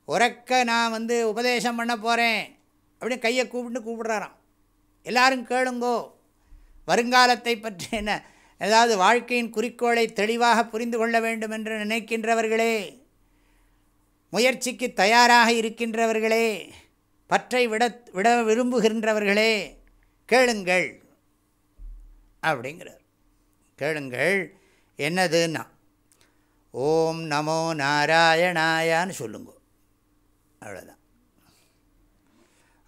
[SPEAKER 1] உறக்க நான் வந்து உபதேசம் பண்ண போகிறேன் அப்படின்னு கையை கூப்பிட்டு கூப்பிட்றாராம். எல்லாரும் கேளுங்கோ. வருங்காலத்தை பற்றி என்ன? ஏதாவது வாழ்க்கையின் குறிக்கோளை தெளிவாக புரிந்து கொள்ள வேண்டும் என்று நினைக்கின்றவர்களே முயற்சிக்கு தயாராக இருக்கின்றவர்களே பற்றை விட விட விரும்புகின்றவர்களே கேளுங்கள் அப்படிங்கிறார். கேளுங்கள் என்னதுன்னா ஓம் நமோ நாராயணாயான்னு சொல்லுங்க. அவ்வளோதான்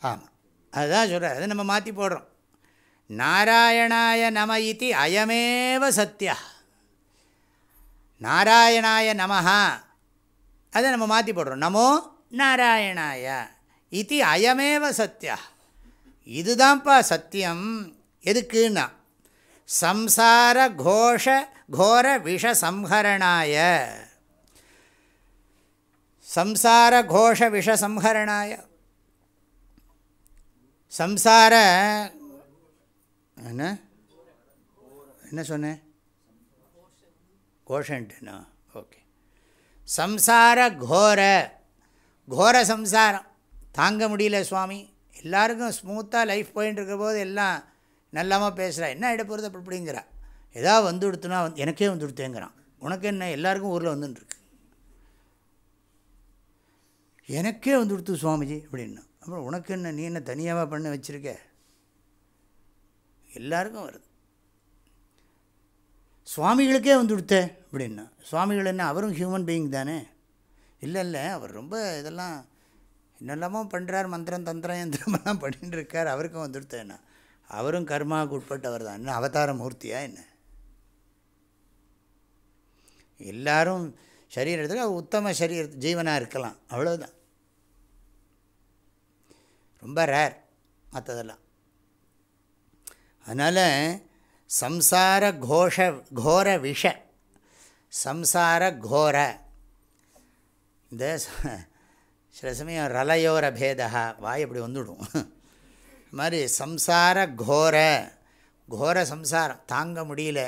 [SPEAKER 1] ஆமாம் அதுதான் சொல்கிறார் அதை நம்ம மாற்றி போடுறோம். நாராயணாய நம இது அயமேவ சத்திய நாராயணாய நமஹா. அதை நம்ம மாற்றி போடுறோம். நமோ நாராயணாய. இது அயமேவ சத்யா. இதுதான்ப்பா சத்தியம். எதுக்குன்னா சம்சார கோஷ கோர விஷ சம்ஹரணாய. சம்சார கோஷ விஷ சம்ஹரணாய. சம்சார என்ன? என்ன சொன்னேன் கோஷன்ட்டுனா? ஓகே. சம்சார கோர. கோர சம்சாரம். தாங்க முடியல சுவாமி. எல்லாருக்கும் ஸ்மூத்தாக லைஃப் போயின்னு இருக்க போது எல்லாம் நல்லாமல் பேசுகிறா என்ன ஆகிட போகிறது அப்படி அப்படிங்கிறா ஏதாவது வந்து கொடுத்துனா வந்து எனக்கே வந்து கொடுத்தேங்கிறான் உனக்கு என்ன? எல்லாருக்கும் ஊரில் வந்துட்டுருக்கு எனக்கே வந்து கொடுத்து சுவாமிஜி. அப்படின்னா. அப்புறம் உனக்கு என்ன? நீ என்ன தனியாகவா பண்ண வச்சுருக்க? எல்லாருக்கும் வருது. சுவாமிகளுக்கே வந்து கொடுத்த அப்படின்னா சுவாமிகள் என்ன அவரும் ஹியூமன் பீயிங் தானே? இல்லை இல்லை அவர் ரொம்ப இதெல்லாம் என்னெல்லாமோ பண்ணுறார் மந்திரம் தந்திரம் எந்திரமெல்லாம் பண்ணிட்டு இருக்கார் அவருக்கும் வந்து கொடுத்தேன்னா அவரும் கர்மாவுக்கு உட்பட்டவர் தான். என்ன அவதார மூர்த்தியா என்ன? எல்லாரும் சரீரத்தில் உத்தம சரீர ஜீவனாக இருக்கலாம். அவ்வளோதான் ரொம்ப ரேர் மற்றதெல்லாம் அதனால் சம்சார கோஷ கோர விஷ சம்சார கோர. இந்த சில சமயம் ரலையோர பேதா வாய் அப்படி வந்துவிடும் இது மாதிரி சம்சார கோர கோர சம்சாரம் தாங்க முடியல.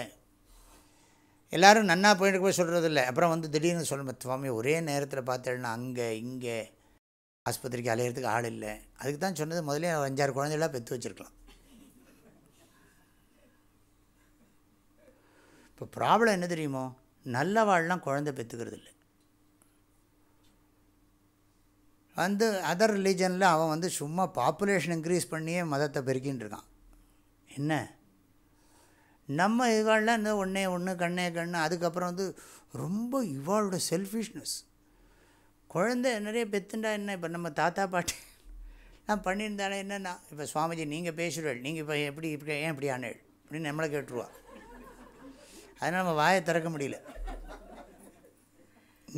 [SPEAKER 1] எல்லோரும் நன்னா போயிட்டு போய் சொல்கிறது இல்லை அப்புறம் வந்து திடீர்னு சொல்ல சுவாமி ஒரே நேரத்தில் பார்த்தேன்னா அங்கே இங்கே ஆஸ்பத்திரிக்கு அலையிறதுக்கு ஆள் இல்லை. அதுக்கு தான் சொன்னது முதலே ஒரு அஞ்சாறு குழந்தைகளாக பெற்று வச்சுருக்கலாம். இப்போ ப்ராப்ளம் என்ன தெரியுமோ? நல்ல வாழ்லாம் குழந்தை பெற்றுக்கிறது இல்லை வந்து அதர் ரிலீஜனில் அவன் வந்து சும்மா பாப்புலேஷன் இன்க்ரீஸ் பண்ணியே மதத்தை பெருக்கின்னு இருக்கான். என்ன? நம்ம இவாள்லாம் இந்த ஒன்றே ஒன்று கண்ணே கண்ணு அதுக்கப்புறம் வந்து ரொம்ப இவாளோட செல்ஃபிஷ்னஸ் குழந்தை நிறைய பெத்துண்டா என்ன? இப்போ நம்ம தாத்தா பாட்டி நான் பண்ணியிருந்தாலே என்னென்னா இப்போ சுவாமிஜி நீங்கள் பேசுகிறீள் நீங்கள் இப்போ எப்படி இப்படி ஏன் இப்படி ஆனேள் அப்படின்னு நம்மளை கேட்டுருவா. அதனால் நம்ம வாயை திறக்க முடியல.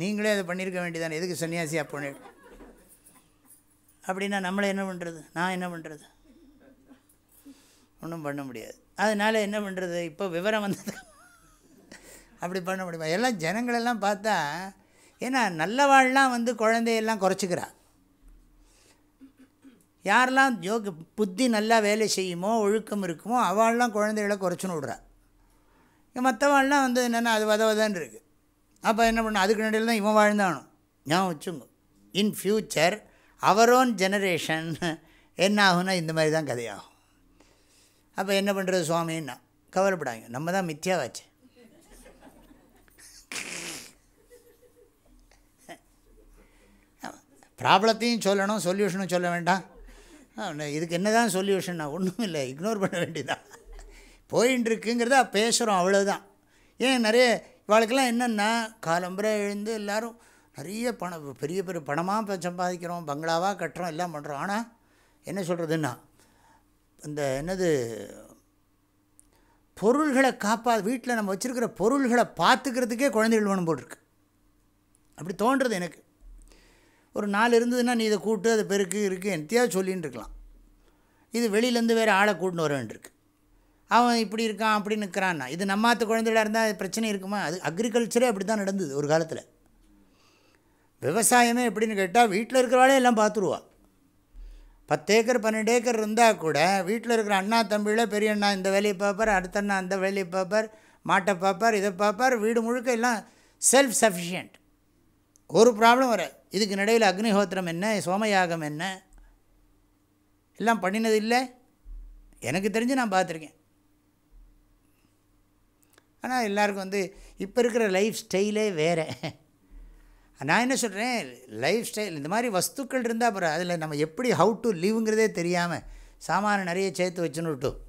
[SPEAKER 1] நீங்களே அதை பண்ணியிருக்க வேண்டியதானே எதுக்கு சன்னியாசியாக போனேன் அப்படின்னா நம்மளை என்ன பண்ணுறது நான் என்ன பண்ணுறது ஒன்றும் பண்ண முடியாது. அதனால் என்ன பண்ணுறது இப்போ விவரம் வந்தது. அப்படி பண்ண முடியுமா? எல்லாம் ஜனங்களெல்லாம் பார்த்தா ஏன்னா நல்லவாள்லாம் வந்து குழந்தையெல்லாம் குறைச்சிக்கிறா. யாரெல்லாம் யோக புத்தி நல்லா வேலை செய்யுமோ ஒழுக்கம் இருக்குமோ அவள்லாம் குழந்தைகளை குறைச்சுன்னு விட்றா. மற்றவாள்லாம் வந்து என்னென்னா அது வதவதான் இருக்குது அப்போ என்ன பண்ண அதுக்கு நடையில் தான் இவன் வாழ்ந்தானும். ஞாபகம் வச்சுங்க in future our own generation என்ன ஆகும்னா இந்த மாதிரி தான் கதையாகும். அப்போ என்ன பண்ணுறது சுவாமின்னா? கவலைப்படாங்க நம்ம தான் மித்தியாவாச்சு. ப்ராப்ளத்தையும் சொல்லணும் சொல்யூஷனும் சொல்ல வேண்டாம். இதுக்கு என்ன தான் சொல்யூஷன்னா? ஒன்றும் இல்லை. இக்னோர் பண்ண வேண்டியதான் போயின்னு இருக்குங்கிறத பேசுகிறோம் அவ்வளோதான் ஏன் நிறைய இவாளுக்கெல்லாம் என்னென்னா காலம்புரை எழுந்து எல்லோரும் நிறைய பணம் பெரிய பெரிய பணமாக சம்பாதிக்கிறோம் பங்களாவாக கட்டுறோம் எல்லாம் பண்ணுறோம் ஆனால் என்ன சொல்கிறதுன்னா இந்த என்னது பொருள்களை காப்பா வீட்டில் நம்ம வச்சுருக்கிற பொருள்களை பார்த்துக்கிறதுக்கே குழந்தைகள் வேணும் போட்டிருக்கு. அப்படி தோன்றுறது எனக்கு. ஒரு நாள் இருந்ததுன்னா நீ இதை கூப்பிட்டு அதை பெருக்கு இருக்குது எத்தையாவது சொல்லின்னு இருக்கலாம் இது வெளியிலேருந்து வேறு ஆளை கூட்டின்னு வர வேண்டியிருக்கு. அவன் இப்படி இருக்கான் அப்படி நிற்கிறான்னா இது நம்மாத்து குழந்தைகளாக இருந்தால் பிரச்சனை இருக்குமா? அது அக்ரிகல்ச்சரே அப்படி தான் நடந்தது ஒரு காலத்தில். விவசாயமே எப்படின்னு கேட்டால் வீட்டில் இருக்கிறவாளே எல்லாம் பார்த்துருவா பத்து ஏக்கர் பன்னெண்டு ஏக்கர் இருந்தால் கூட வீட்டில் இருக்கிற அண்ணா தம்பியில் பெரிய அண்ணா இந்த வேலையை பார்ப்பார் அடுத்த அண்ணா அந்த வேலையை பார்ப்பார் மாட்டை பார்ப்பார் இதை பார்ப்பார் வீடு முழுக்க எல்லாம் செல்ஃப் சஃபிஷியன்ட் ஒரு ப்ராப்ளம் வராது. இதுக்கு நடையில் அக்னிஹோத்திரம் என்ன சோமயாகம் என்ன? எல்லாம் பண்ணினது இல்லை? எனக்கு தெரிஞ்சு நான் பார்த்துருக்கேன். ஆனால் எல்லாருக்கும் வந்து இப்போ இருக்கிற லைஃப் ஸ்டைலே வேறு. நான் என்ன சொல்கிறேன் லைஃப் ஸ்டைல் இந்த மாதிரி வஸ்துக்கள் இருந்தால் அப்புறம் அதில் நம்ம எப்படி ஹவு டு லீவுங்கிறதே தெரியாமல் சாமானை நிறைய சேர்த்து வச்சுன்னு விட்டோம்.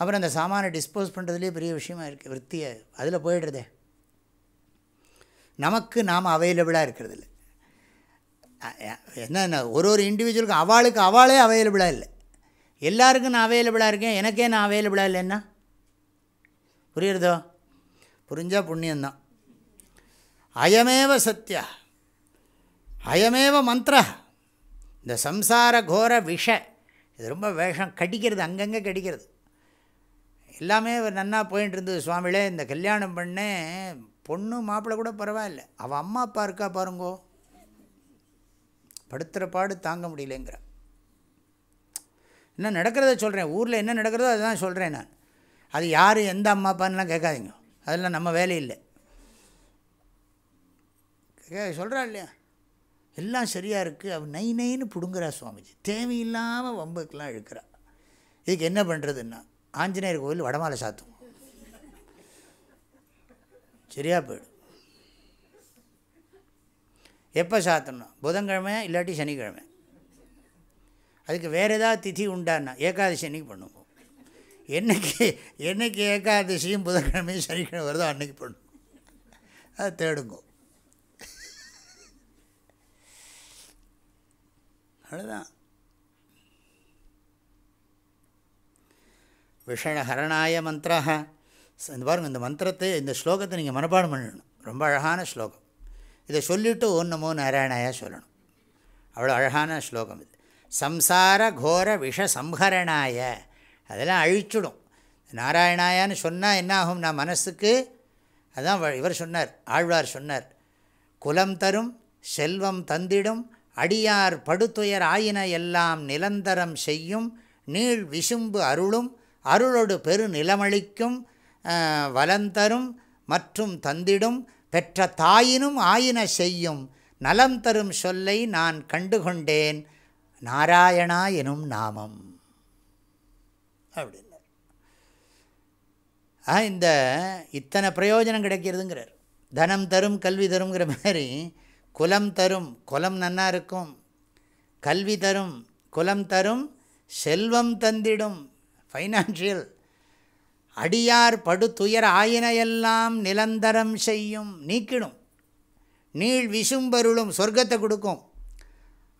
[SPEAKER 1] அப்புறம் அந்த சாமானை டிஸ்போஸ் பண்ணுறதுலேயே பெரிய விஷயமா இருக்குது விற்த்தியை அதில் போயிடுறதே. நமக்கு நாம் அவைலபிளாக இருக்கிறது இல்லை என்னென்ன ஒரு ஒரு இண்டிவிஜுவலுக்கும் அவளுக்கு அவளே அவைலபிளாக இல்லை. எல்லாருக்கும் நான் அவைலபிளாக இருக்கேன் எனக்கே நான் அவைலபிளாக இல்லைன்னா? புரியுறதோ? புரிஞ்சால் புண்ணியந்தான் அயமேவ சத்யா. அயமேவ மந்திர. இந்த சம்சார கோர விஷ. இது ரொம்ப வேஷம். கடிக்கிறது அங்கங்கே கடிக்கிறது. எல்லாமே நன்னா போயின்ட்டு இருந்தது சுவாமிகளே. இந்த கல்யாணம் பண்ணேன் பொண்ணு மாப்பிள்ளை கூட பரவாயில்ல. அவள் அம்மா அப்பா இருக்கா பாருங்கோ. படுத்துகிற பாடு தாங்க முடியலங்கிற. என்ன நடக்கிறத சொல்கிறேன் ஊரில் என்ன நடக்கிறதோ அதுதான் சொல்கிறேன் நான். அது யார் எந்த அம்மா அப்பான்லாம் கேட்காதீங்க. அதெல்லாம் நம்ம வேலை இல்லை கே சொல்கிறா இல்லையா? எல்லாம் சரியாக இருக்குது அவன் நை நைன்னு பிடுங்குறா சுவாமிஜி. தேவையில்லாமல் வம்புக்கெலாம் இழுக்கிறா. இதுக்கு என்ன பண்ணுறதுன்னா ஆஞ்சநேயர் கோவில் வடமாலை சாத்தும். சரியா போயிடும். எப்போ சாத்தணும்? புதன்கிழமை இல்லாட்டி சனிக்கிழமை அதுக்கு வேறு ஏதாவது திதி உண்டான்னா ஏகாதசி அன்றைக்கி பண்ணுவோம். என்னைக்கு என்னைக்கு ஏகாதசியும் புதன்கிழமையும் சனிக்கிழமை வருதோ அன்னைக்கு பண்ணும் அதை தேடுங்கோ. அவ்வளோதான் விஷணஹரணாய மந்திரா இந்த பாருங்கள் இந்த மந்திரத்தை இந்த ஸ்லோகத்தை நீங்கள் மனப்பாடம் பண்ணணும். ரொம்ப அழகான ஸ்லோகம். இதை சொல்லிவிட்டு ஒன்றுமோ நமோ நாராயணாயா சொல்லணும். அவ்வளோ அழகான ஸ்லோகம் இது. சம்சார கோர விஷ சம்ஹரணாய. அதெல்லாம் அழிச்சுடும். நாராயணாயான்னு சொன்னால் என்ன ஆகும் நான் மனசுக்கு அதான் இவர் சொன்னார் ஆழ்வார் சொன்னார். குலம் தரும் செல்வம் தந்திடும் அடியார் படுத்துயர் ஆயின எல்லாம் நிலந்தரம் செய்யும் நீள் விசும்பு அருளும் அருளோடு பெரு நிலமளிக்கும் வலந்தரும் மற்றும் தந்திடும் பெற்ற தாயினும் ஆயின செய்யும் நலம் தரும் சொல்லை நான் கண்டுகொண்டேன் நாராயணா எனும் நாமம். அப்படின்னார் ஆ இந்த இத்தனை பிரயோஜனம் கிடைக்கிறதுங்கிறார். தனம் தரும் கல்வி தருங்கிற மாதிரி குலம் தரும் குலம் நன்னா இருக்கும் கல்வி தரும் குலம் தரும் செல்வம் தந்திடும் ஃபைனான்ஷியல் அடியார் படுத்துயர் ஆயினையெல்லாம் நிலந்தரம் செய்யும் நீக்கிடும். நீள் விசும்பருளும் சொர்க்கத்தை கொடுக்கும்.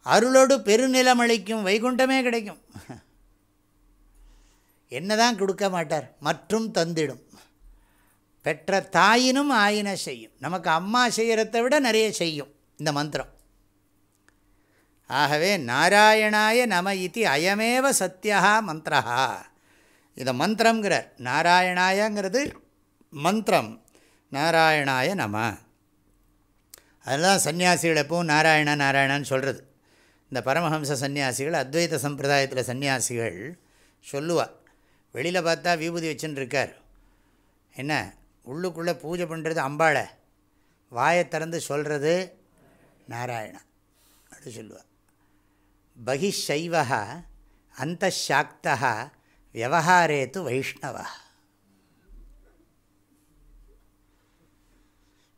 [SPEAKER 1] அருளோடு பெருநிலமளிக்கும் வைகுண்டமே கிடைக்கும். என்னதான் கொடுக்க மாட்டார் மற்றும் தந்திடும். பெற்ற தாயினும் ஆயின செய்யும். நமக்கு அம்மா செய்கிறத விட நிறைய செய்யும் இந்த மந்திரம். ஆகவே நாராயணாய நம இது அயமேவ சத்தியா மந்திரா இதை மந்திரங்கிறார் நாராயணாயங்கிறது மந்திரம். நாராயணாய நம. அதெல்லாம் சன்னியாசிகள் எப்பவும் நாராயண நாராயணான்னு சொல்கிறது இந்த பரமஹம்ச சன்னியாசிகள் அத்வைத சம்பிரதாயத்தில் சன்னியாசிகள் சொல்லுவாள் வெளியில் பார்த்தா விபூதி வச்சுன்னு இருக்கார் என்ன? உள்ளுக்குள்ளே பூஜை பண்ணுறது அம்பாளை. வாயை திறந்து சொல்கிறது நாராயணா. அப்படி சொல்லுவாள் பகிஷைவ அந்த சாக்தா விவகாரேத்து வைஷ்ணவா.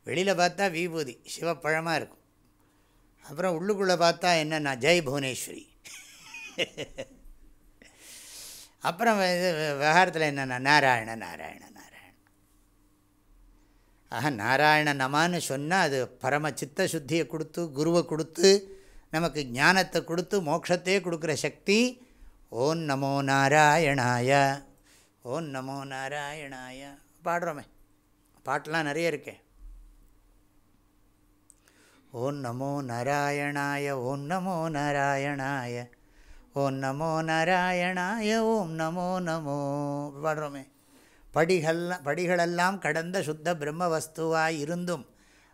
[SPEAKER 1] வெளியில் பார்த்தா விபூதி சிவப்பழமாக இருக்கும். அப்புறம் உள்ளுக்குள்ளே பார்த்தா என்னென்னா ஜெய் புவனேஸ்வரி. அப்புறம் இது விவகாரத்தில் என்னென்னா நாராயண நாராயண நாராயண. ஆக நாராயண நமான்னு சொன்னால் அது பரம சித்த சுத்தியை கொடுத்து குருவை கொடுத்து நமக்கு ஞானத்தை கொடுத்து மோட்சத்தையே கொடுக்குற சக்தி. ஓம் நமோ நாராயணாய ஓம் நமோ நாராயணாய. பாடுறோமே. பாட்டெலாம் நிறைய இருக்கே. ஓம் நமோ நாராயணாய ஓம் நமோ நாராயணாய. ஓம் நமோ நாராயணாய ஓம் நமோ நமோ. பாடுறோமே. படிகள்லாம் படிகளெல்லாம் கடந்த சுத்த பிரம்ம வஸ்துவாய் இருந்தும்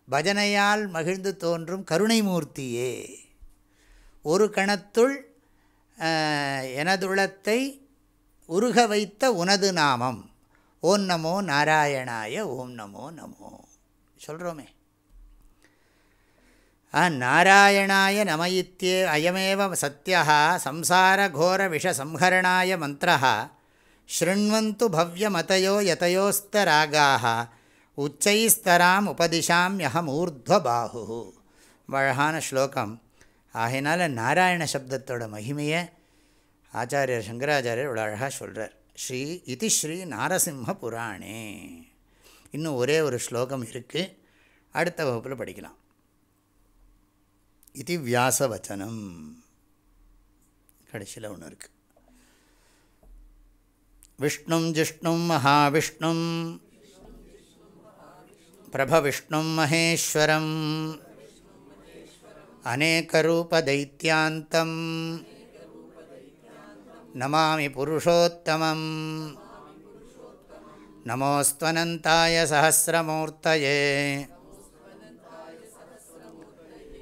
[SPEAKER 1] பஜனையால் மகிழ்ந்து தோன்றும் கருணைமூர்த்தியே. ஒரு கணத்துள் எனதுளத்தை உருக வைத்த உனது நாமம். ஓம் நமோ நாராயணாய ஓம் நமோ நமோ. சொல்கிறோமே ஆ நாராயணாய நமயித்தே அயமேவ சத்தியா சம்சாரகோர விஷசம்ஹரணாய மந்திர ஸ்ருண்வந்து பவ்யமதையோ யதையோஸ்தராகாக உச்சைஸ்தராம் உபதிஷாமியகம் ஊர்துவபாகு அழகான ஸ்லோகம் ஆகையினால நாராயண சப்தத்தோட மகிமையை ஆச்சாரியர் சங்கராச்சாரியர் இவ்வளோ அழகாக சொல்கிறார் ஸ்ரீ இது ஸ்ரீ நாரசிம்ம புராணே இன்னும் ஒரே ஒரு ஸ்லோகம் இருக்குது அடுத்த வகுப்பில் படிக்கலாம் இது வியாசவச்சனம் கடைசியில் ஒன்று இருக்குது விஷ்ணும் ஜிஷ்ணும் மகாவிஷ்ணும் प्रभविष्णुं महेश्वरम् अनेकरूपदैत्यान्तं नमामि पुरुषोत्तमम् नमोऽस्त्वनन्ताय सहस्रमूर्तये